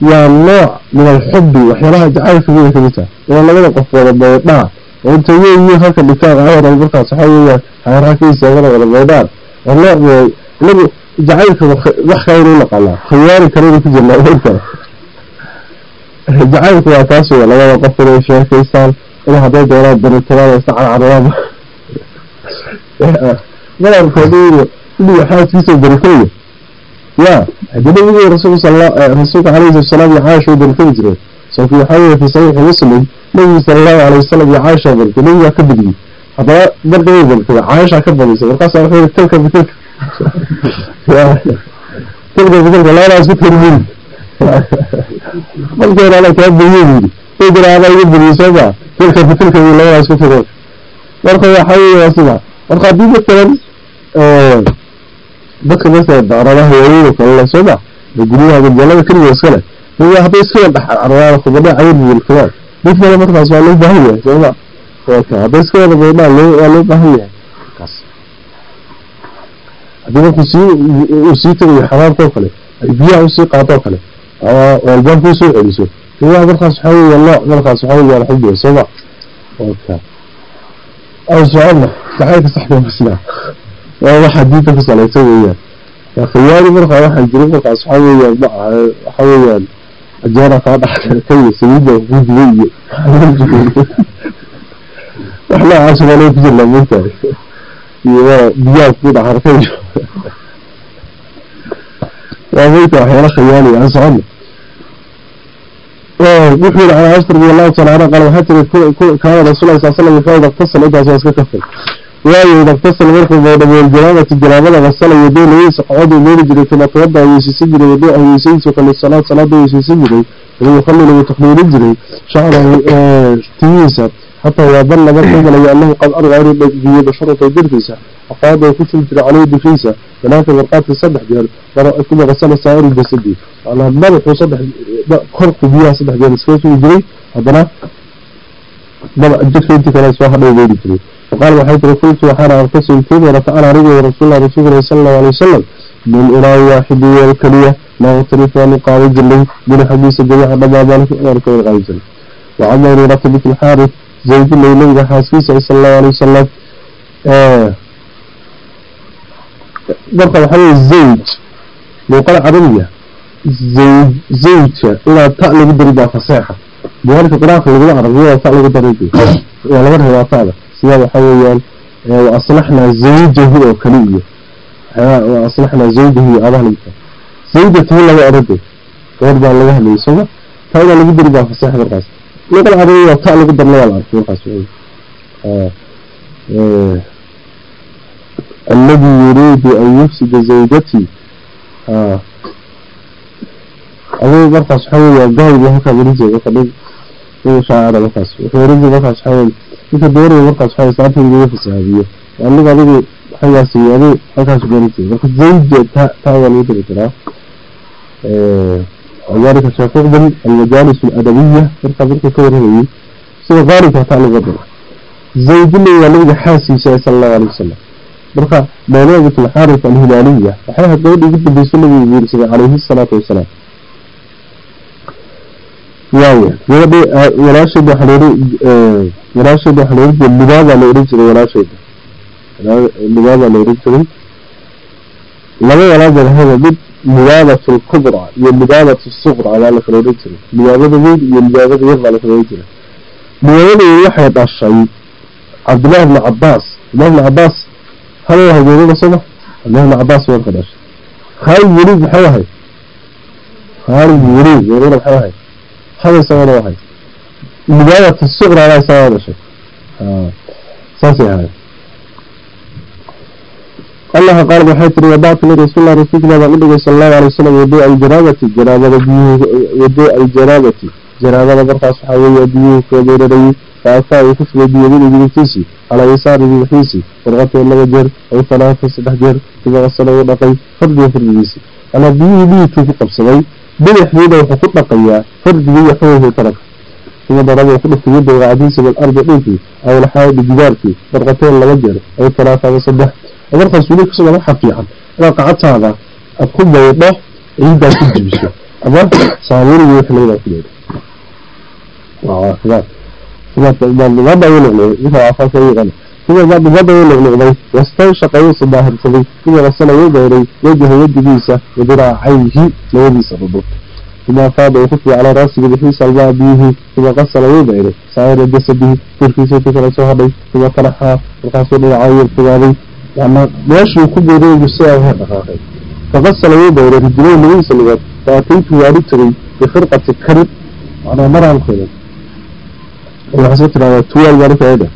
waa nooc min alxubi waxyaalaha jacaylka mida ka mid tahay waa labada qof wada baydhaan oo inta weyiin halka dhitaan awar markaas waxaa weeyaan haaraha ka istaagana wada baydhaan. Waa nooc inagu jacaylka wax kale u naqanaa khiyaari kalena ku jirnaa ogtahay jacaylku waa kaas wey labada qof inay sheekaystaan in hadday doonaan daritadaan iska carcaraan [LAUGHS] madarkooda inuu xaaskiisa daritaya ya haddii nabigu rasuulka sala rasuulka calayhi salatu wasalaam iyo caasha u daritami jireen sooki waxaa weye fi saxiixi muslim nabigu sala allahu alayh wasalam iyo caasha daritay nabigaa ka badiyey. Haddaba marka way daritay caasha ka badisay markaasa wuxuu yihi tilka bitilka tilka bitilka [LAUGHS] labadaas ku tarmiri qolkeena ala kaa badiye buyidhi idra ala iga badiyey soo maa tilka bitilka marka waa sida. Marka haddii matalan dadka marka dacradaha waaweyn oo kale le soo ma guryaha gurjalada keliga iskale niga hadday iskala dhex cararaan khubadha cayr yelfadaan mid kale markaas waa loo baahan yahay soo ma waka hadday iska wada baydhaan loo waa loo baahan yahay. Markaas haddii markuu sii uu sii tagayo xamaamka oo kale biyaha u sii qaado oo kale ama albaabka u soo celiso nigaha markaas waxaa weya nooc markaas waxaa weya alxubiya soo ma waka aan soconna jacaylka saxda masnaa waa waxa diinta ku salaysan weeyaan khiyaari markaa waxaa jira markaas waxaa weeyaan ma aha waxa weeyaan ajeera kaa dhex kaya saliida ku dubay iyo wax noocaas waa loo ku jirnaa moogtahay iyo biyaha ku dhex arkay waa moogta waxyaala khiyaali aan socono wuxuu yihi can caaisha radi allahu taala anha qaal waxaa tiri kaana rasuulahi sal slam wuxuu idaqtasal intaas waa iska kafay waayo idaqtasal markuu moodhameel janaabati janaabada qasala yadoo labadiisa qocoduu meeli jiray tuma tawada weysaysan jiray. Wadooha weysaydiisa kale salaad salaada weysaysan jiray wayukhallil wuu takliilin jiray shacrahu timihiisa xataa waadanna markuu malayo annahu qad arga inuu dhagiyey basharata jirkiisa afaada ku shubi jiray caleyhi dushiisa walaaka marqaadkii saddex jeer kuma qasala saa'iru jasadii macnaa madaxuu saddex korku biyaha saddex jeer iskaga sugi jiray haddana jirka intii kale soo hadhay meeli jiray وقال وحيث قلت وحنا أغتسل كذا رفعنا رجل رسول الله رسول الله صلى الله عليه وسلم من إله واحد والكلية لا اغترف ونقال جلي من حديث الجميع لما ذلك ورك الغاية جلي وعمر رتب zaydinay nabiga xaaskiisa sal allahu alay wasalam marka waxaa weye zawj luuqada carabiga zawja ilaa ta lagu darida faseexa dee halka qur'aanka laguma arabiyaa ta lagu darida waa laba riwaatada sida waxaa weeyaan wa aslaxnaa zawjahu oo kale iyo wa aslaxnaa zawjahu iyo abahalita zawjatahu lama orade gabar baa laga hadlay sooma taa inaa lagu darida faseexa markaas laga lahaday ta lagu darna waa la arkay waxaas aladi yuriidu an yufsida zawjati. Aduu markaas waxaa weya gaaybu halkaa warinjee marka nin nin shaacira markaas wuxuu warinjee markaas waxaa weye ninka doonaya markaas waxaa weye saabta inuu fasaabiyo aniga adigu xaggaas iyo aduu halkaas warinjee marka zawja ta waa lagu dari karaa. ذلك سيقبل المجالس الأدبية فرقة فرقة كورهي سوى ذلك تعالى قدر زوج اللي ولد حاسي صلى الله عليه وسلم برقة مولوية الحارث الهلالية وحيها الدولة جدا بسنة بيرسل عليه الصلاة والسلام واوية gabadhi walaasheed waxa loo walaasheed waxa loo jiray libaada la oran jiray walaasheed libaada la oran nidaabat alkubraa iyo nidaabat suqraa baa la kala odhan jiray nidaabada weyn iyo nidaabada yar baa la kala odhan jiray nidaabada weyn waxay dhashay cabdillahi bni cabaas cabdillahi bni cabaas hal hageerada soo ma cabdillahi bni cabaas waan ka dhashay khaalid weliid maxay ahay khaalid weliid geerada maxay ahay hada isagana ahay nidaabat suqraa baa isagaa dhashay saasay ahayd الله قال بحيث وضعت لرسول الله رسول الله وعليه صلى الله عليه وسلم يدوء الجرابة جرابة يدوء الجرابة جرابة برقى صحابي يدوه كبير ري فأفا يخصب يدوه بجلتيسي على يسار بجلتيسي فرغته الله جر أو ثلاثة سبح جر كما غسل ونقي فرد يفرد جيسي أنا بيه بيه توفي قبصي بلح يده وحقوط نقيا فرد بيه حوه ترك. ثم ضرب يخلف يده وعديسه بالأرض عينتي أو لحاية بجدارتي فرغته الله جر أو ثلاثة سبح ama saddex markaas weli kasoo waxa fiican inaad qacataada aad ku baydho ciiddaa ku jibiso ama saabuuriga wix laydaa ku baydho waa caafimaad caafimaadka imaamnimaada u noqday ninka caafimaadka u yaqaana ثم بعد بدأ يلغلغضي واستنشق يوصل ظاهر صدي ثم غسل وجهه وجه وجهيسة وذراعيه لوجهيسة بالضبط ثم أفاد وخفي على رأسه بحيث الماء به ثم غسل وجهه سائر جسده تركيسة تكرا سهري ثم طرحها القاصر العاير ثماني يعني ماشي يكون يريد الساعة هذا دقائق فغسل وجهه رجلين من سلوات فأتيت والدتني بخرقة الكرب. على مرة الخير وحسبت على توال ذلك هذا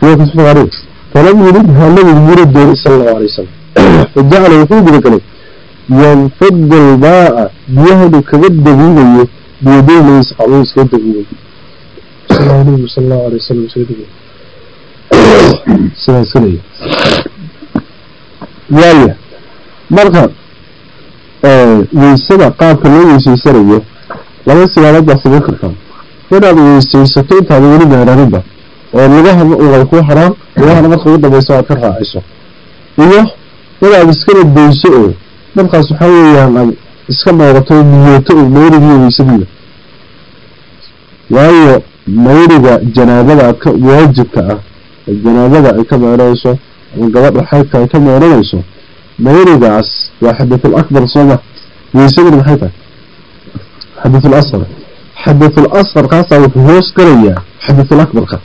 توال كسبت غريب فلم يردها الذي يرد صلى الله عليه وسلم. [COUGHS] فجعل يقول بذلك ينفض الماء بيهد كبد بيه بيديه ليس حويس كبد بيه صلى الله عليه صلى الله عليه sidaas leeyahay waaya marka eh, weysada qaabka loo weysaysanayo laba sibaalood baa sabayn kartaa inaad weysaysato intaada weli gaaraninba oo lugahana uwada ku haraan lugahana marka ugu dambayso aad ka raaciso iyo inaad iskala dayso oo markaas waxaa weeyaan aad iska noodato niyooto oo mawrigiiyo weysadiiba waayo mayriga janaabada aad ka waajibka ah janaabada ay ka meeranayso ama gabadha xaydka ay ka meeranayso mayrigaas waa xadathul akbar sooma weysaduna maxay tahay xadathul asqar xadathul asqar kaasaa wuxuu hoos galayaa xadathul akbarka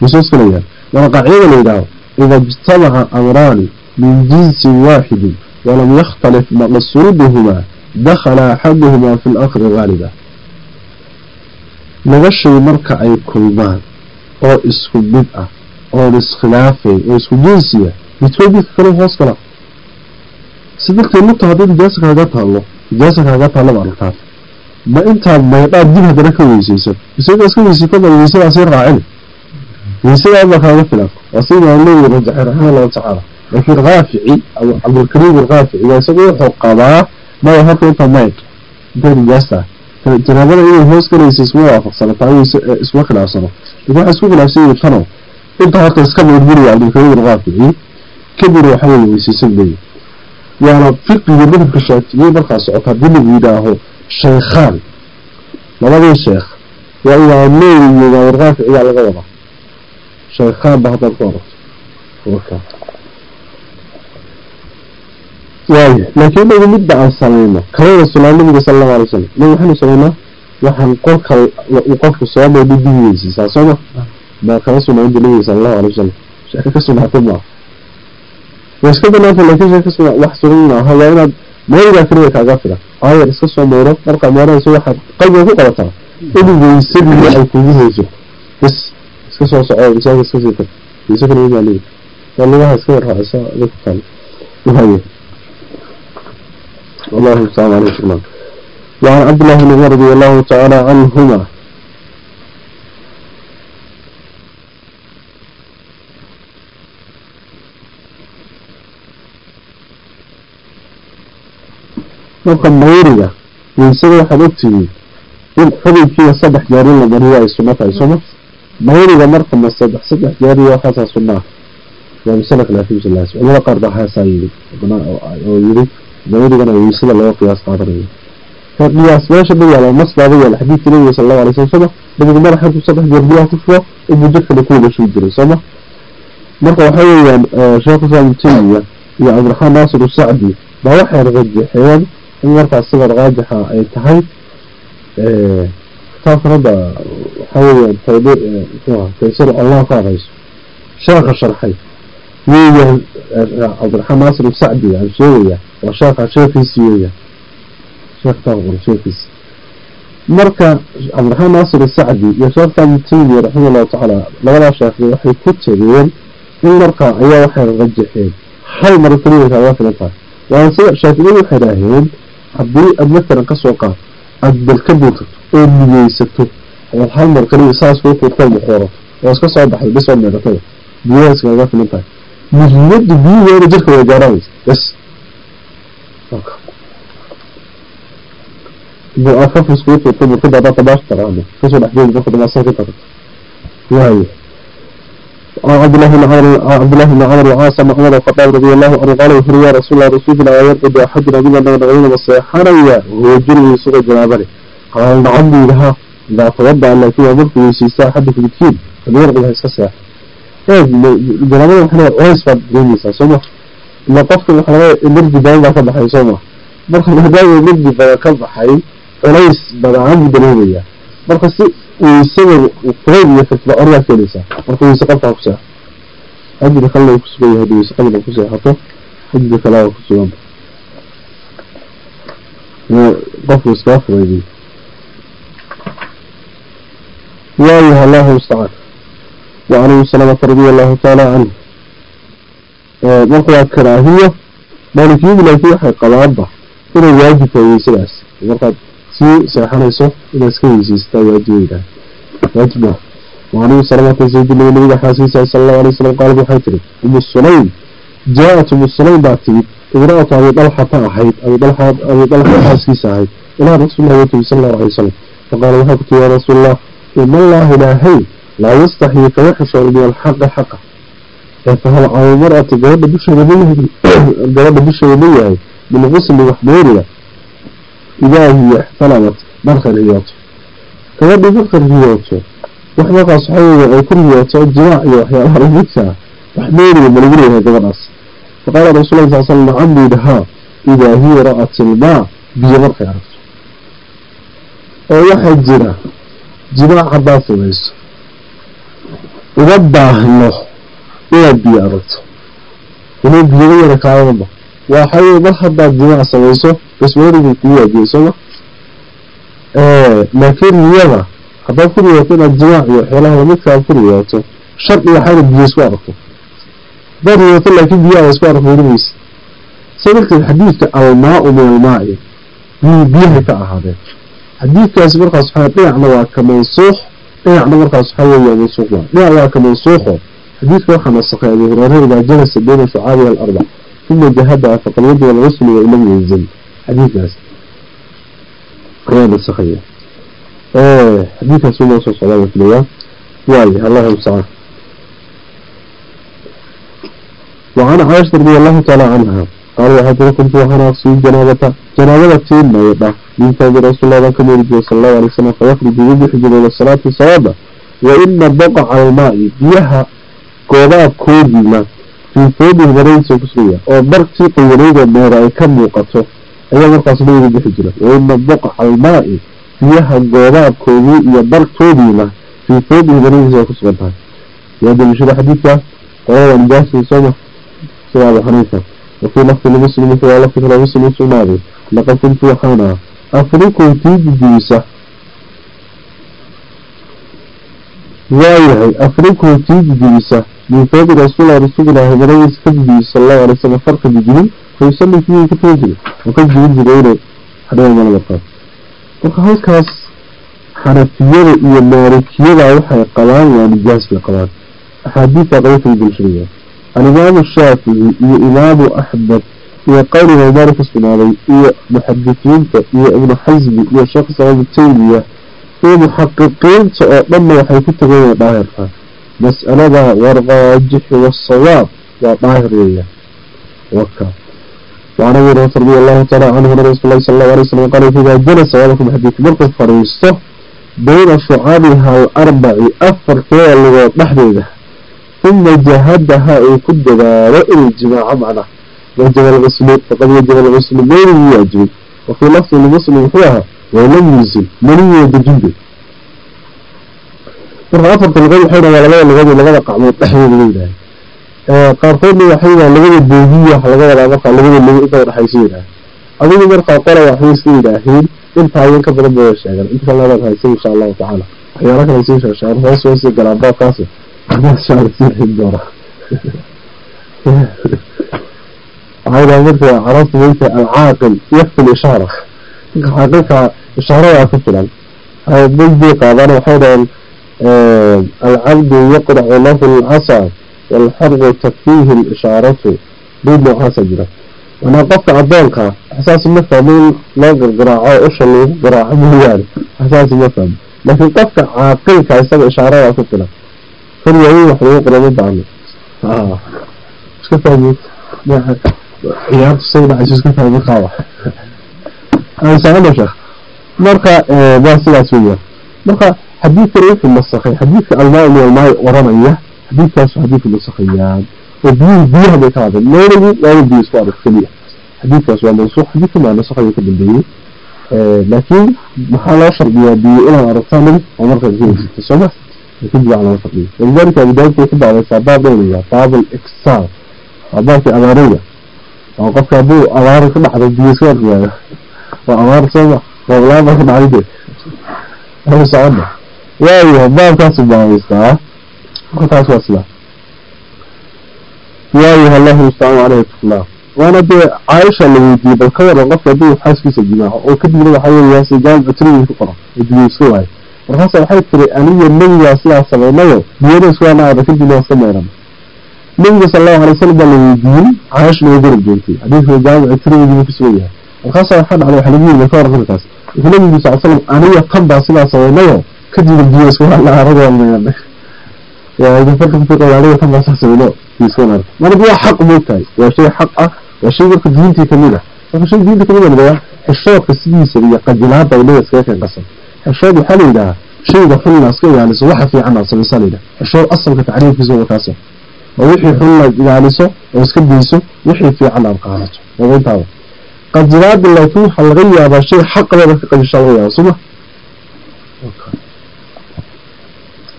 wuxuu hoos galayaa waana qaacidada la yidhaaho ida ijtamaca amraani min jinsin waaxidin walam yakhtalif maqsuuduhumaa dakhala axaduhumaa fi lakri gaaliba laba shay oon iskhilaafayn oo isku jinsiya midkood midka kale hoos gala si darteed lugta haddii nijaasa kaaga taallo nijaasa kaaga taallo baa aragtaas ma intaad maydhaad dib haddana ka weysaysan isaga iska weysaytada weysadaasi raacin. Weysadaa baa kaaga filan waa sida aan leeyahay rajaxay raximahullahu tacaala laakiin raafici cabdulkariim alraafici waa isagu wuxuu qabaa maya horta inta mayd. Intay nijaasta janaabada inay hoos galaysa isma waafaqsano taa isma khilaafsano. Laakiin waxaa isku khilaafsan yihi tano inta horta iska maydburiya cabdulkariim alraafici kadib waxa weeye weysaysan leeyahay waana fiqiga madhabka shaaficiye markaa socota haddii lagu yidhaaho shaykhaan labadii sheekh waa imaam leeri iyo imaam raaficiyaa laga wadaa. Shaykhaan ba haddaad ku aragto waayo laakiin inagu midba aan samayno kalada sunaa nabiga sala allahu alay wasalam inagu waxaynu samaynaa waxaan qolka qofku soo weysiisaa sooma baa kala sunaayinta nabiga sala allahu alay wasalam sheeka ka sunaatay maaha waa iska banaanta laakiin sheeka suna wax sugan maaha waa inaad meerigaa keliya kaaga filan aayar iska soo mayro markaa meerayso waxaad qalbiga ku qabataa in weysadii ay kugu hayso bas iska soo soco masaajid iska sii tag weyse kale imaa leeyahy waa lugaha iska yar raacisa dadka kale wahaye والله عليه شكرا وعن عبد الله بن عمر رضي الله تعالى عنهما marka mayriga weysada waxaad ogtihiin in xubinkiiya saddex jeer la mariyo ay sunno tahay sooma mayriga marka ma saddex saddex jeer iyo waxaasaa sunnaa waa masala khilaafiya bilaas culamada qaar baa haasaa yidhi. Oo yidhi mayrigana weysada laga qiyaas qaadanayo. Ka qiyaas meesha ma yaalla masdaaba yaalla xadiidka nabiga sala allahu alay slam sooma nabigu madaxa intuu saddex jeer biyaha ku shubo inuu jidkana ku wada shubi jiray sooma marka waxaa weeyaan sheekh islam ibn taymiya in markaas sida raajixa ay tahay kitaabkan hadda waxaa weeyaan allah ka sheekha sharxay weeyaan cabdiraxmaan naasir usacdi aan sheegaya waa sheekha sheekiisi weeyaan sheekh taaqur sheekiisi marka cabdiraxmaan naasir usacdi iyo sheekh ibn taymiya raximah allahu tacaala labadaa sheekhi waxay ku tegeen in markaa ayaa waxay rajaxeen hal mar keliya kaaga filan tahay. Waa sida waxay dhaaheen haddii aad matalan ka soo qaad aada bal ka buutato oo niyeysato ood hal mar kaliya saas kuu tuurtay muxoorato oo iska soo baxday bisoo meegatada biyahaas kaaga filan tahay. Muhiimadu biyuheeda jirka way gaaraanaysa bas afafis kuu tuurtay murkada haddaad tabaash taqaano ka soo dhexjeedi marka damaasar ka taqato waayo عبد الله بن عمر عبد الله بن عمر وعاص بن عمر الخطاب رضي الله عنه قال وحر يا رسول الله رسول الله يرقد احد رجل من الغنم والصيحان من سوق الجنابري قال عمي لها. لا توضأ إلا فيها ضبط ويسيسا حد في الكيل. فليرقد هيسكسها إيه جنابه وحنا ويس فدينيسا سوما ما طفت وحنا نرجي دائما لا فضحي سوما مرخا هدايا نرجي بان كضحي وليس بنا عمي دنوبيا مرخا سي isaga qubayl iyo firfircoon waa keenaysaa marka weyse qofkaa ku seexo xajri qalbiga ku sugan weyse qalbiga ku seexato kalaa ku sugan. Qofku iskaga fudaydiyo waayaha allahu mustacaan. Wa an salamata radia allahu tacaala canhu marka waa karaahiyo maalikiyadu laakiin waxay qabaanba inay waajibtahay weysadaas markaad sii seexanayso inaad iska weysaystaa waajibayda waajibma waanuu salamata zaydinaya nabiga xaasiisa sala allahu alay wasalam qaalad waxay tihi umu sulaym jaa-at umu sulaym baa timid imra-atu abi dalxata ahayd abi dalxa xaaskiisa ahayd ilaa rasuulilah waa timid sala allahu alay wasalam faqaala waxaa ku yaa rasuul allah ina allaha ilaahay laa yastaxyi kama xishoomiyo alxaqa xaqa eefahal caawo marati gabadha dusheeda ma yahay min qusli waxmooriga hiya ixtalamat markay riyooto gabadhii markay riyooto wax markaas waxaa weeye ay ku riyooto jimaac iyo waxyaalaha lamidka ah waxmeeriga ma lagu leeyahay gabadhaas. Faqaala rasul lah sal slam nacam buu yidhi haa idaa hiya ra'at ilmaa biyo markay aragto. Oo waxaa jira jimaac waxaweye mar haddaad jimaac samayso basmeerigu kuu waajiyay sooma laakiin riyada haddaad ku riyooto inaad jimaac iyo waxyaalaha lamidka aad ku riyooto shardi waxayna biyo isku aragto haddaad riyooto laakiin biyo aad isku aragto welimaysa sa darteed xadiidka almaau min almaaci biyahay ka ahaadeen xadiidkaasi markaas waxaa dhinacna waa ka mansuuq dhinacna markaas waxaa weeya mansuuq dhinac waa ka mansuuqo xadiidka waxaa nasakhay abu hureyre idaa jalasa bayna shucaabiha alarbac uma jahada faqad wajaba alghusl wa lam yanzil xadiidkaas ayaa nasakhaya xadiidkaas unoo soo socdaa baa filayaa waaye allahu mustacaan وعن عائشة رضي الله تعالى عنها قال وحدث كنت وحنا أقصي جنابة جنابة تين ما يبقى من كان رسول الله كما يرجو صلى الله عليه وسلم فيخرج يبحج إلى الصلاة صوابا وإن بقع الماء بيها fiisadii wareegiisa kusugan oo barkii qayareeda dheere ay ka muuqato ayaa markaas looga bixi jira waina buqca almaa-i biyaha goobaabkoodii iyo barkoodiina fiisadii wareegiisa waa kusugan tahay. Yaa daliishada xadiidka qolada nijaasii sooma sida abu wafii lafdi limuslim wuxuu lafdi kale muslim sugnaaday laqad kuntu waxaana afrikun tii didibisa waayahay afrikun tii didibisa من فوق رسول الله رسول الله بروز كذبه صلى الله عليه وسلم فرق بجنين فيصلي فيه كتوجه وقد جنين غيره حرام يعني من الوقت وخلاص كاس حرفية إلى مالكية وحي قلان ونجاس في قلان أحاديث قوة البشرية ما الشافعي إلى إمام أحمد إلى قول مبارك الصنابي إلى محدثين إلى ابن حزم إلى شخص عن التيمية إلى محققين لما وحي كتبين ظاهرها مسألة والراجح والصواب وظاهر ليه وكا وعن أبي هريرة رضي الله تعالى عنه أن رسول الله صلى الله عليه وسلم قال إذا جلس ولكم حديث مركز فريسته بين شعابها الأربع أفر اللي بحديده ثم جهدها أي كد رائل الجماعة معنا. وجب الغسل فقد وجب الغسل غير الواجب وفي لفظ المسلم فيها ولم ينزل من يدجنده marka afarta luqad waxay dhahaan labada luqadii labada qacmood dhexdooda la yidhaaha qaarkoodna waxay yidhahan labada boogiyi waxa laga wadaa markaa labada lugo inta udhexaysa yidhaha adigu markaa qola waxbay isku yidhaaheen intaa ayan ka badan baa sheegan in kale haysa insha allahu tacaala. Waxyaala kale soo sheeshaan hoos hoos galaan baabkaas shaarsiin doona waxay marka carabtu wayta alcaaqil yakfi lishaara ninka caaqilka ku filan bay bay qaadaan. Waxay dhahaan العبد يقرأ له العصا والحرب تكفيه الإشارة بدون حسجرة وانا قفت عضالك أحساس مفهمين لا قراعة إيش اللي قراعة مليان أحساس مفهم لكن قفت عاقلك يسمى إشارة كفلا كل يوم وحده يقرأ من بعضه آه شو فهمت يعني عيار الصيد عزيز كيف هذا الخاوة أنا سألنا شيخ مرقى باسل أسوية مرقى حديث حديثين في النسخين حديث الماء والماء ورمية. حديث حديث النسخيان وبين بيها بيتابع نوري لا يبدي يسوار الخلية. حديث أسوار منصوح. حديث ما نسخ يكون بالبيه آه، لكن محال عشر بيه بيه إلى أرسان عمر خمسين في السمع يكد على الفقير ولذلك بداية يكد على السعباب دولية. بعض الإكسار. بعض الأمارية وقف كابو أمار كل حد بيسوار وأمار سمع والله ما كان عليه أنا سعودنا ku ku waayahay baabkaasu baabaystaa markaas waa sidaa waayahay allahu mustacaan caleyhi tuflaa waana dee caaisha la weydiiyey bal ka waran qofka hadduu xaaskiisa jimaaco oo kadibna waxaa weeyaase jaamicu tirmidi ku qoran oo biyo iska waayo markaas waxay tiri aniga nebigaa sidaa samaynayo biyada isku anaada kadibna iska meeran nebiga sal allahu alay wasalam baa la weydiiyey caayishna way garab joogtay xadiidka jaamicu tirmidi buu kusugan yahay markaasa waxaa dhacday waxa lagu yiri bal ka waran arrinkaas wuxuu nebigu sal slam aniga tan baa sidaa samaynayo kadibna biyo isku anaada meeran aniga tan baa saa samayno biyo isku anaada marka waa xaq moogtahay waa shay xaq ah waa shay marka diintii ka mid ah marka shay diinta ka mid ah xishoodka sidiisa iyo qajilaada inaga iskaga keen qasan xishood waxaa la yidhahaa shayga xunna iska ilaaliso waxa fiican aad samaysaa la yidhaha xishood asalka tacriifkiisa waa kaas waa wixii xunna ilaaliso oo iska dayso wixii fiican aad qaadato waa intaada qajilaada laakiin waxaa laga yaabaa shay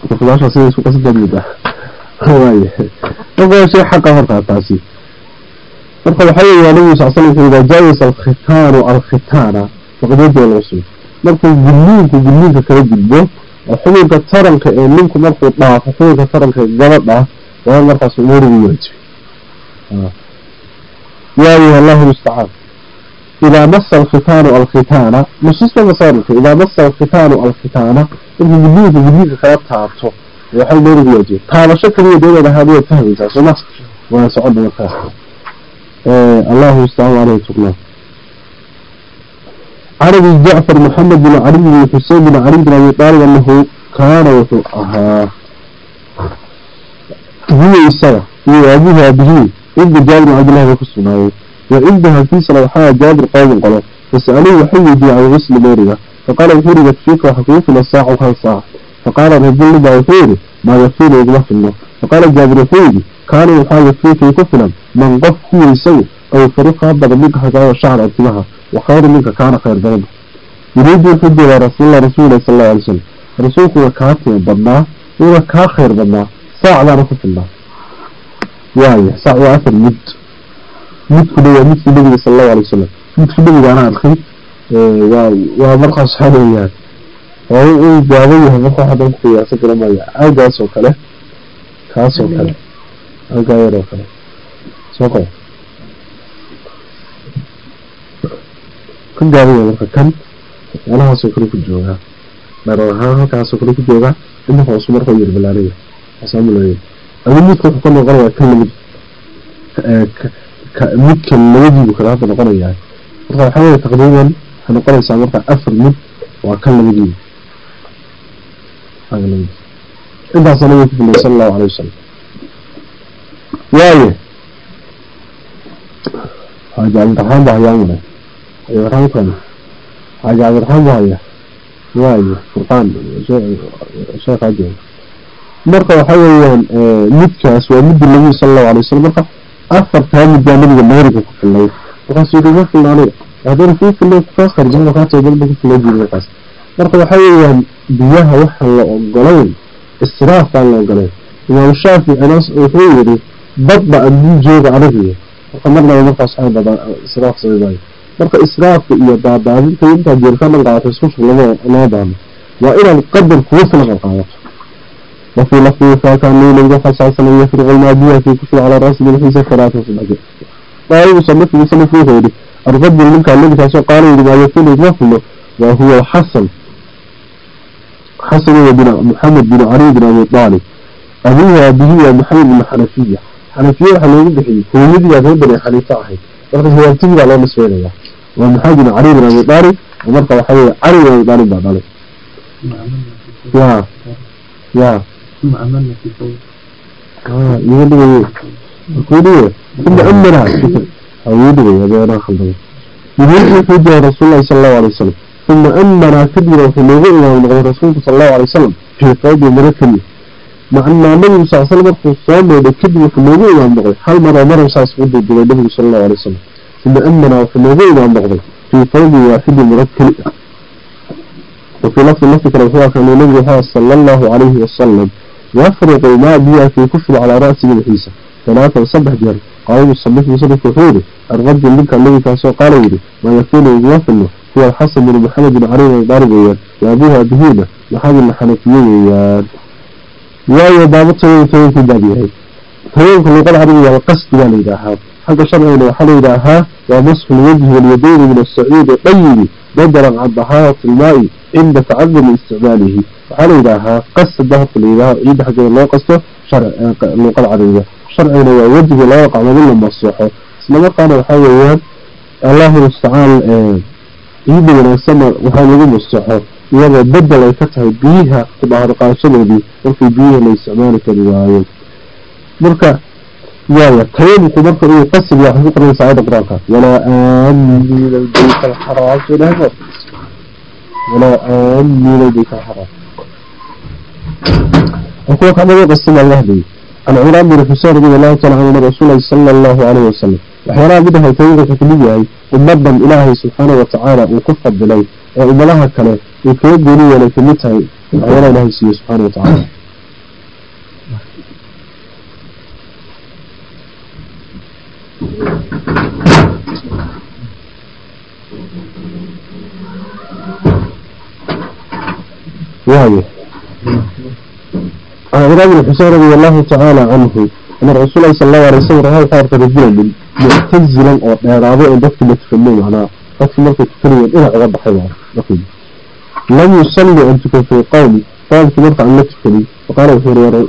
xaqadeeda ka qajishaa laga yaaba soma marka sida isku qasantaa mid ah waaya marka waa shay xaqa hortaa taasi marka waxaa weeyaa nabigu sal slam wuxuu idaa jaawasa alkhitaanu alkhitaana faqdeedii lagu sugo markuu gudniinku gudniinka kala gudbo oo xubinka taranka ee ninku markuu dhaafo xubinka taranka ee gabadha waa markaas umuurigu waajibi yaa ayuha allahu mustacaan idaa masa alkhitaanu alkhitaana nusuusta masaarifka idaa masa alkhitaanu alkhitaana markuu gudniinka gudniinka kala taabto waxaa umuurigu waajibi taabasho kaliya doodeed ahaad waad fahmaysaa sooma waa socodda markaas الله يستعان عليه تقلاه عن ابي جعفر محمد بن علي بن حسين بن علي بن ابي طالب انه كان وحوها هو السنة هو ابوها به ابن جابر عبد الله وكسبناه وعندها في صلاحها جابر قوم قالوا فسألوه وحيدي عن غسل بيرها فقال وحوري يكفيك وحقوق إلى الساعة ساعة. فقال رجل ما وحوري ما يكفيني في الله فقال جابر وحيدي كانوا وحاجة فيك يكفلا من قف هو يسوي أو فريق هبض منك هذا الشعر أكتبها وخير منك كان خير ذنب يريد الحج رسول الله رسوله صلى الله عليه وسلم. رسولك وكاته بنا وكا خير بنا. ساعة لا رفض الله وايه ساعة أثر مد. mid ku dhow waa midkii nabiga sala allahu alay wasalam midku nabiga ana arkay waa markaas waxaa leeyahay oo gaaban yahay marka waxaa dan ku qiyaasa garamaya aagaas oo kale kaas oo kale. Aagaa yar oo kale. Soo koo kan gaaban yahay marka kan meelahaas oo kale ku joogaa dherer ahaan halkaas oo kale ku joogaa inta hoosu marka yar balaalaya asaamulaya ama midka wuxuu ka noqonayaa kan la mid midkan labadiibu kale hadda noqonayaa. Marka waxaa weye taqriiban waxay noqonaysaa marka afar mid waa kan labadiibu intaasa nabiga ku filay sala allahu alay wasalam waaye xaaji cabdiraxmaan baa hayaa mare cabdiraxmaan xaaji cabdiraxmaan baa haya waaye furqaan sheekhaa jooga marka waxa weeyaan midkaas waa midii nabiga sala allahu alay wasalam marka afartaa mid baa nabiga meeriga ku filnay markaasuu yihi ma filna aniga haddana kuu filnay kukaa kharjin markaasoo ku filnay jiri markaas marka waxa weeyaan biyaha waxaan la ogolayn istiraaf baan la ogolayn imaam shaaficina wuxuu yidhi badba aduu jooga adagiyo marka marnaba markaas waxay badan israaf sameymaayo marka israafka iyo daadaadinta intaad jeerka dhan qaadato isku shug lama lama baahno waa inaad qadar kuga filan qaadato وفي لفظ فكان لي من حسن سنة يفرغ المادية في كفر على رأس من حيث ثلاثة في الأجل قال يصنف في سنة فيه غيره الرد منك الذي كان قال لما يكون يتوفل وهو حسن حسن بن محمد بن علي بن أبي طالب أبوه به محمد بن حنفية حنفية حنفية بحي هو الذي يقول بني حنيفة أحد مركز هو يبتدي على نسبة إليه ومحمد بن علي بن أبي طالب ومركز حي علي بن أبي طالب بعد ذلك يا يا
ثم أمرنا في
آه يقولوا ثم أمرنا أنا خلنا يقول رسول الله صلى الله عليه وسلم. ثم أمرنا كبيرا في موضوعنا من غير رسول صلى الله عليه وسلم. في قيد مركب. مع أن النبي صلى الله عليه وسلم كبيرا في موضوعنا من غير. حال مرة مرة صلى الله عليه وسلم ثم أمرنا في موضوعنا من غير. في قيد واحد مركب. وفي لفظ الله كان صلى الله عليه وسلم. يفرق الماء بها في كفر على رأسه الحيسة ثلاثة وصبح جهر قال يصبح بصدق وحوره الرجل منك الذي كان قال يري ما يكون يوافله هو الحسن بن محمد بن علي الضارب ويان وأبوها بهيمة محمد الحنفية يا تسوي تسوي في بابي تسوي في اللغة العربية والقصد والإداها حق شرعنا وحل إداها ومسح الوجه واليدين من السعيد الطيب. بدلا عن ضحايا الماء عند تعذر استعماله وحل إداها قصد ظهر الإله عيد حق الله قصده شرع اللغة العربية شرعنا ووجه لا يقع من لما الصحة اسمما قال وحاول الله المستعان عيد من السماء وحاول الصحة iyada bedel ay ka tahay biyaha ku dhaarqaashadoodii markii biyaha la isticmaali يا كلامي كبرت إيه فصل يا حبيبي ترى سعيد أقرأك ولا أمي لديك الحرارة ولا هذا ولا أمي لديك الحرارة أقول كم هذا قسم الله لي أنا عرام رفسار من الله تعالى من رسول الله صلى الله عليه وسلم. وحيرا بدها هيتين غفلية أي ومبدا إلهي سبحانه وتعالى وكفة بلي. وإن الله كان يكيد دنيا لكي متعي عرام الله سبحانه وتعالى. وهذه عن عمران بن حسين رضي الله تعالى عنه أن الرسول صلى الله عليه وسلم رأى حارة رجلا من معتزلا أو إعرابي أن ضفت متفنين معنا ضفت مركة تفنين إلى عقب حيوان نقول لم يصلي أن تكون في قومي قال في مركة عن متفنين وقال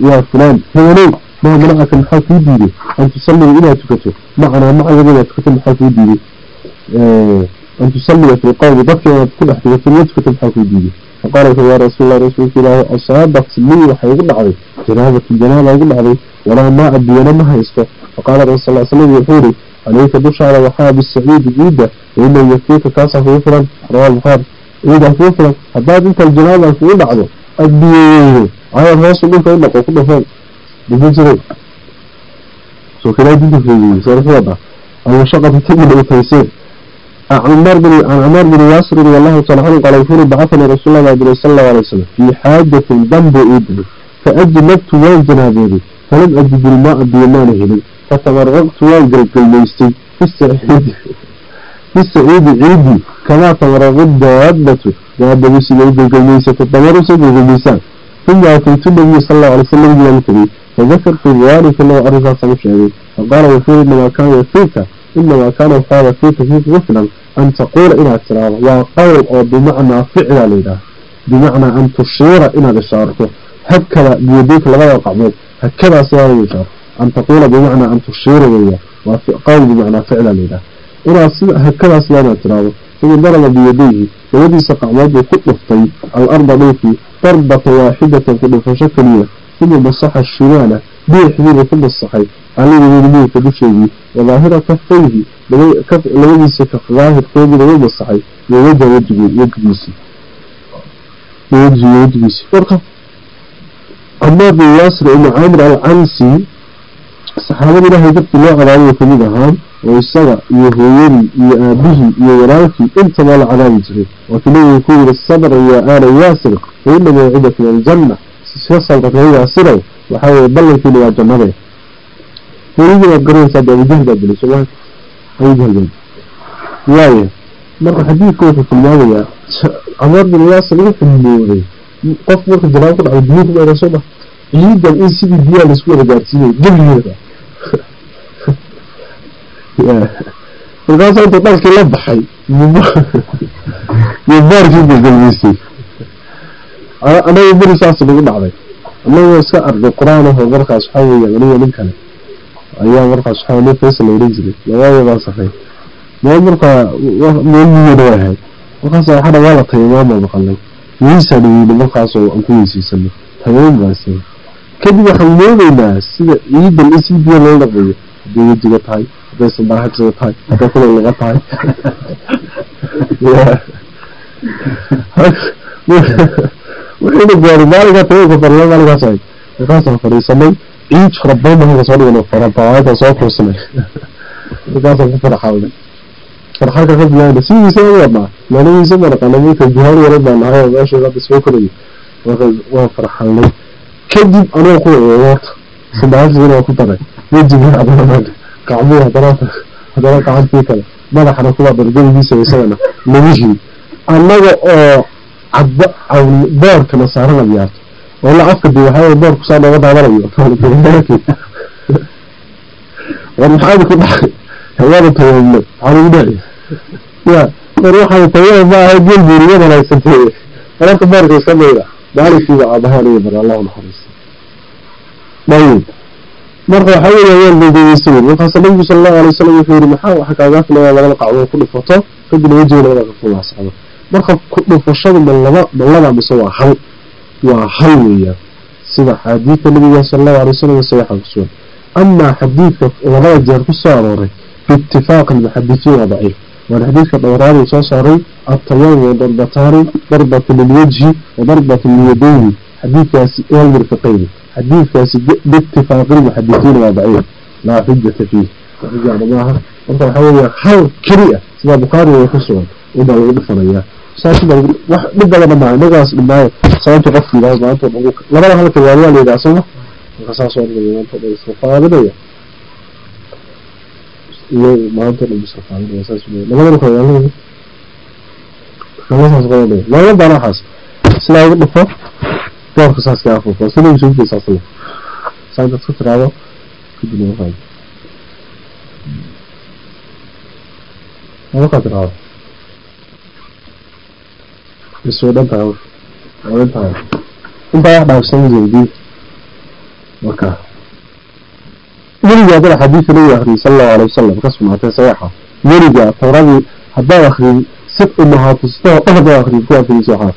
يا فلان فلان ما منعك من حاك يديني أن تصلي إلى تكته معنا مع يدينا تكته من حاك يديني أن تصلي في قومي ضفت كل أحد في تكته من حاك يديني فقال يا رسول الله رسول الله أصابت لي وحيقول عضي جنابة الجنابة يقول عضي ولا ما أدي ولا ما هيسكو. فقال رسول الله صلى الله عليه وسلم يقول عليك بشعر وحاب السعيد إيدا وإن يكفيك كاسة فوفرا. رواه البخاري. إيدا فوفرا. هداد أنت الجنابة يقول عضي أدي على الرسول الله فإنك وكل فوق بذجري سو كلا يدين في سرفوضة أو شقة تتم الأوتيسير عمر بن عمر بن ياسر رضي الله تعالى عنه قال يقول بعثني رسول الله صلى الله عليه وسلم في حاجة ذنب ابني فأجلبت وان جنابيري فلم أجد الماء بيمان هلي فتمرغت وان قلقلميستي في السعيد في السعيد عيدي كما تمرغ الدابة دابة بسيدي قلقلميسة التمرس قلقلميسان ثم أتيت النبي صلى الله عليه وسلم الكريم فذكر في ذلك الله أرجع سمشعري فقال وفيه إنما كان يفيك إنما كان هذا فيك فيك مثلا أن تقول إلى السلام وقول أو بمعنى فعل لله بمعنى أن تشير إلى الإشارة هكذا بيديك لغاية قعمود هكذا سيارة يشار أن تقول بمعنى أن تشير إليه وقول بمعنى فعل لله إلى هكذا سيارة السلام ثم ضرب بيديه ويدي سقعمود وكل نفطي الأرض نوفي ضربة واحدة كل فشكلية ثم مسح الشمال biyixdiiba ku masaxay aliga welimiyinka dushaydii wadaahira kafaydii labadiisa kaf daahirkoodiina way masaxay yowaja wjigiisi wejigii wejigiisi marka camaar bin yaasir ibnu camr alcansi saxaabada ilaahay darkii loo cadaabay ka mid ahaan oo isaga iyo hooyadii iyo aabihii iyo walaalkii intaba la cadaabi jiray. Waakiin nabigu ku yiri sabran yaa aala yaasir fa ina mawcidakuma aljanna waxa weye ballankiina waa jannade werigii waad garanaysaa de abujahal baa waa abujahal baa marka xadiidka wuxuu tilmaamayaa camaar lagu yaasir qof marka jalaab ku dhacay biyo ku dheera soo ma ciidan in sidii biyaha la isku wada gaarsiiyey gebigeeda markaasaa [LAUGHS] intuu dhalkii la baxay yo [LAUGHS] baarkii buu galmaystay anagu beri saas lagu dhacday anagoo iska arkay qur'aan aho markaas waxaa weeyaan aniga nin kale. Ayaa markaas waxaa nin faysal odhan jiray. Labadadaa safay. Meel markaa meel miyana way ahayd. Markaas waxaa waa la tayamaama maqalnay. Weysaan weyne markaasoo aan ku weysaysanay tayamam baasay kadib waxaan moodaynaa sida ciidan in si biyo loo dhaqayo hadday wejiga tahay hadday sadaaxajada tahay hadday kula laga tahay [LAUGHS] [LAUGHS] wuxuuna gaaray maalinkaa tayamka farla maalinkaas ahayd fadhiisanay badan baan halka soo dhigan farabaada soo kuursanay markaasaan ku farxalnay farxalka ka bilaabna sidiisa u wadnaa lanigiisa maraqana marka jihaar yara baan nahay oo meesha hadda soo korayay. Markaas waan farxalnay kadib anoo ku eegoota waa ku daray wejigii haddana gacmihii haddana haddana gacantii kale madaxana kuwa dargadigiisa isagana lagihii annaga oo cadba boorkana saaran abyaarto oo la afka dii waxaa boorku saa nooga daadanayo war maxaad ku dhacay? Hawada tawaamle maxaa ugu dhaci ya war waxaan tawaam ma aha gel buuriya malaysantee wararka boorka iska mayda maalinkiiba aabahaan iyo bar allahu naxariista dayib marka waxaa weeya weel baldegeystay markaasa nabigu sala allahu alay wasalam wuxuu yihi maxaa waxa kaagaa filaya labada ku dhufato kadibna wejiga labada qacdood waa socdo marka ku dhufashadu ma laba ma laba mise waa hal waa hal weeyaan sida xadiidka nabiga sala allahu alay wasalam saxiixa ku sugan amaa xadiidka labada jeer ku soo arooray biitifaaq almuxadisiin waa daciif. Waana xadiidka dhowraaduu soo saaray atayamum darbataani darbatu lilwajhi wa darbatu lilyadayni xadiidkaasi eelmirfiqayni xadiidkaasi biitifaaqi lmuxadisiin waa daciif. Laa xujata fiih. Xujaana maaha marka waxaa weeya hal keliya sida bukhaari way ku ubaa lagu dhufanayaa saasba wax dhib badana maaha inagaas dhimaayo sababta qofki yidhaha maanta ugu labada halka waa waa la yidhaha soma marka saas waa dhigaya maanta dhan isla qaadinaya iyo maanta dhan isla qaadinaya saas weeye labada kale waa leeyahay kama saas qadanaya laba bana waxaas sidaa ugu dhufo doorka saas kaa afuufo sida isu jii saas le saa intaad ku tiraado kadibna waxaad markaa tiraado isoo dhan tahay dhan tahay intaa wax dhaafsan jeedii marka weligaa dada xadiidka nabiga akhriyay sala allahu alay wasalam ka sugnaatay saxiixa weligaa tawradii haddaad akhriyay sid umahaato sidoo dhan haddaad akhriyay ku akhriyay waxaas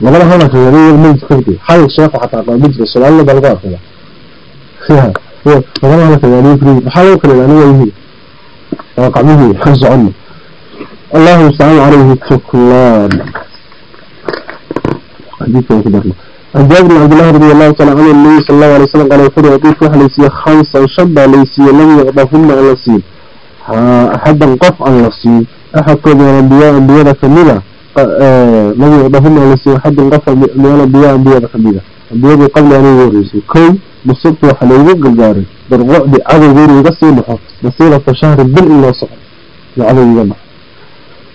labada hal akhriya aniga nabiga ka fidiyay hal sheekh xataa aqaan ma jiro soomaalida baa lagu akhriya labada hal fidiyay maxaa lagu kala aniga yihiin waa qacmihii xan soconno الله المستعان عليه التكلان حديث كده عن جابر بن عبد الله رضي الله تعالى عنه النبي صلى الله عليه وسلم قال يقول يضيف واحد ليسي خمسا شبا ليسي لم يغضفن على السين أحدا قف على السين أحد كل من الأنبياء أنبياء كميلة لم يغضفن على السين أحدا قف من الأنبياء أنبياء كميلة أنبياء قبل أن يوريسي كي مصبت وحليوه قلقاري بالرعب عدد غير يقصي محط مسيرة شهر بل إلا صحر لعلي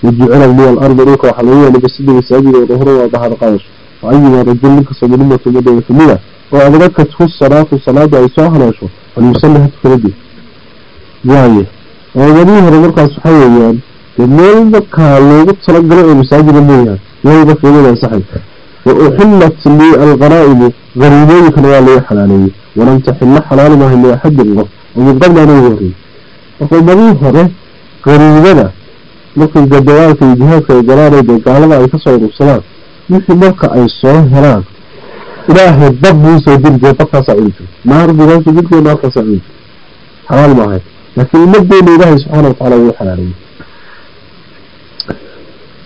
wajacala liya alarda dhulka waxaa lagu yeelay basida masaajida waduhura waa dahar qaayash wa rajul ninkasoo min ummati ummada kamida oo adrakathu salaatu salaada ay soo haleesho falyusalli ha tukanadi waaye oobadii hore markaas waxaa weeyaan de meel markaa loogu talagalo ee masaajida mooyahan yahay marka imada wa uxilat lii alqanaa'imu qariibooyinkana waa laga xalaaleeyey walam taxilla xalaali maaha liaxadin qof oo min qabla anaga marka ummadii hore qariibada markay gadawaalka iyo jihaadka ay galaanayda gaalada ay kasoo urursadaan wixii marka ay soo helaan ilaahay dab buu soo diri jira dabkaasaa cuni jira naar buu soo diri jira naarkaasaa cuni jira xalaal ma ahayd laakiin ummadeena ilaahay subxaana watacaala wuu xalaaleeyey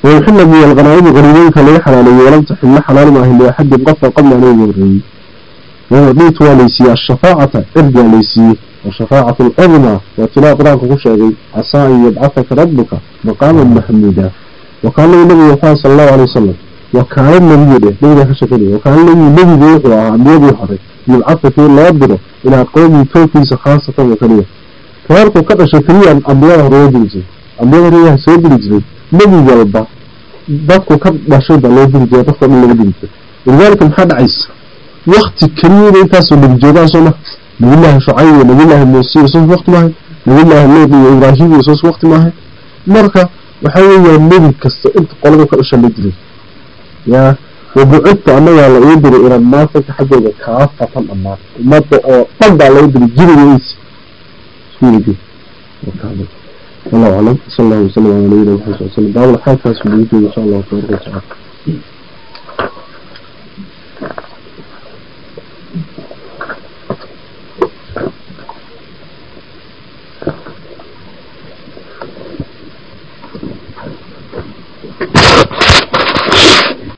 ويحل من الغنائم غنيمين كان يحلالي ولم تحل حلال ما هي لأحد قفل قبل أن يغري ويعطيت وليسي الشفاعة ارجع ليسي وشفاعة الأغنى واتلاء قرآن كشاغي عسى أن يبعثك ربك مقاما محمودا وقال له النبي صلى الله عليه وسلم وكان النبي ده نبي كشكني وكان النبي النبي ده هو النبي حري يبعث في الله يبدو إلى قوم توفيس خاصة وكريه فارقوا كذا شكريا أنبياء رواجي أنبياء رواجي سيد رجلي نبي جلبا dadku ka dhashay baa loo diri jiray dadka dhan laga diri jiray walidaalika maxaa dhacaysa wakti keliya intaasoo nabi joogaan soo ma نبي الله شعيب ونبي الله موسى يسوس وقت معه نبي الله لوط وإبراهيم يسوس وقت معه مركا وحاول النبي كست انت قلبه كأش اللي جري يا وبعدت أنا على يدري إلى الناس كحاجة كافة الناس ما طبع على يدري جري ويس شو يدي وكذا الله أعلم صلى الله وسلم على نبينا محمد صلى الله عليه وسلم دعوة الحياة في إن شاء الله تبارك وتعالى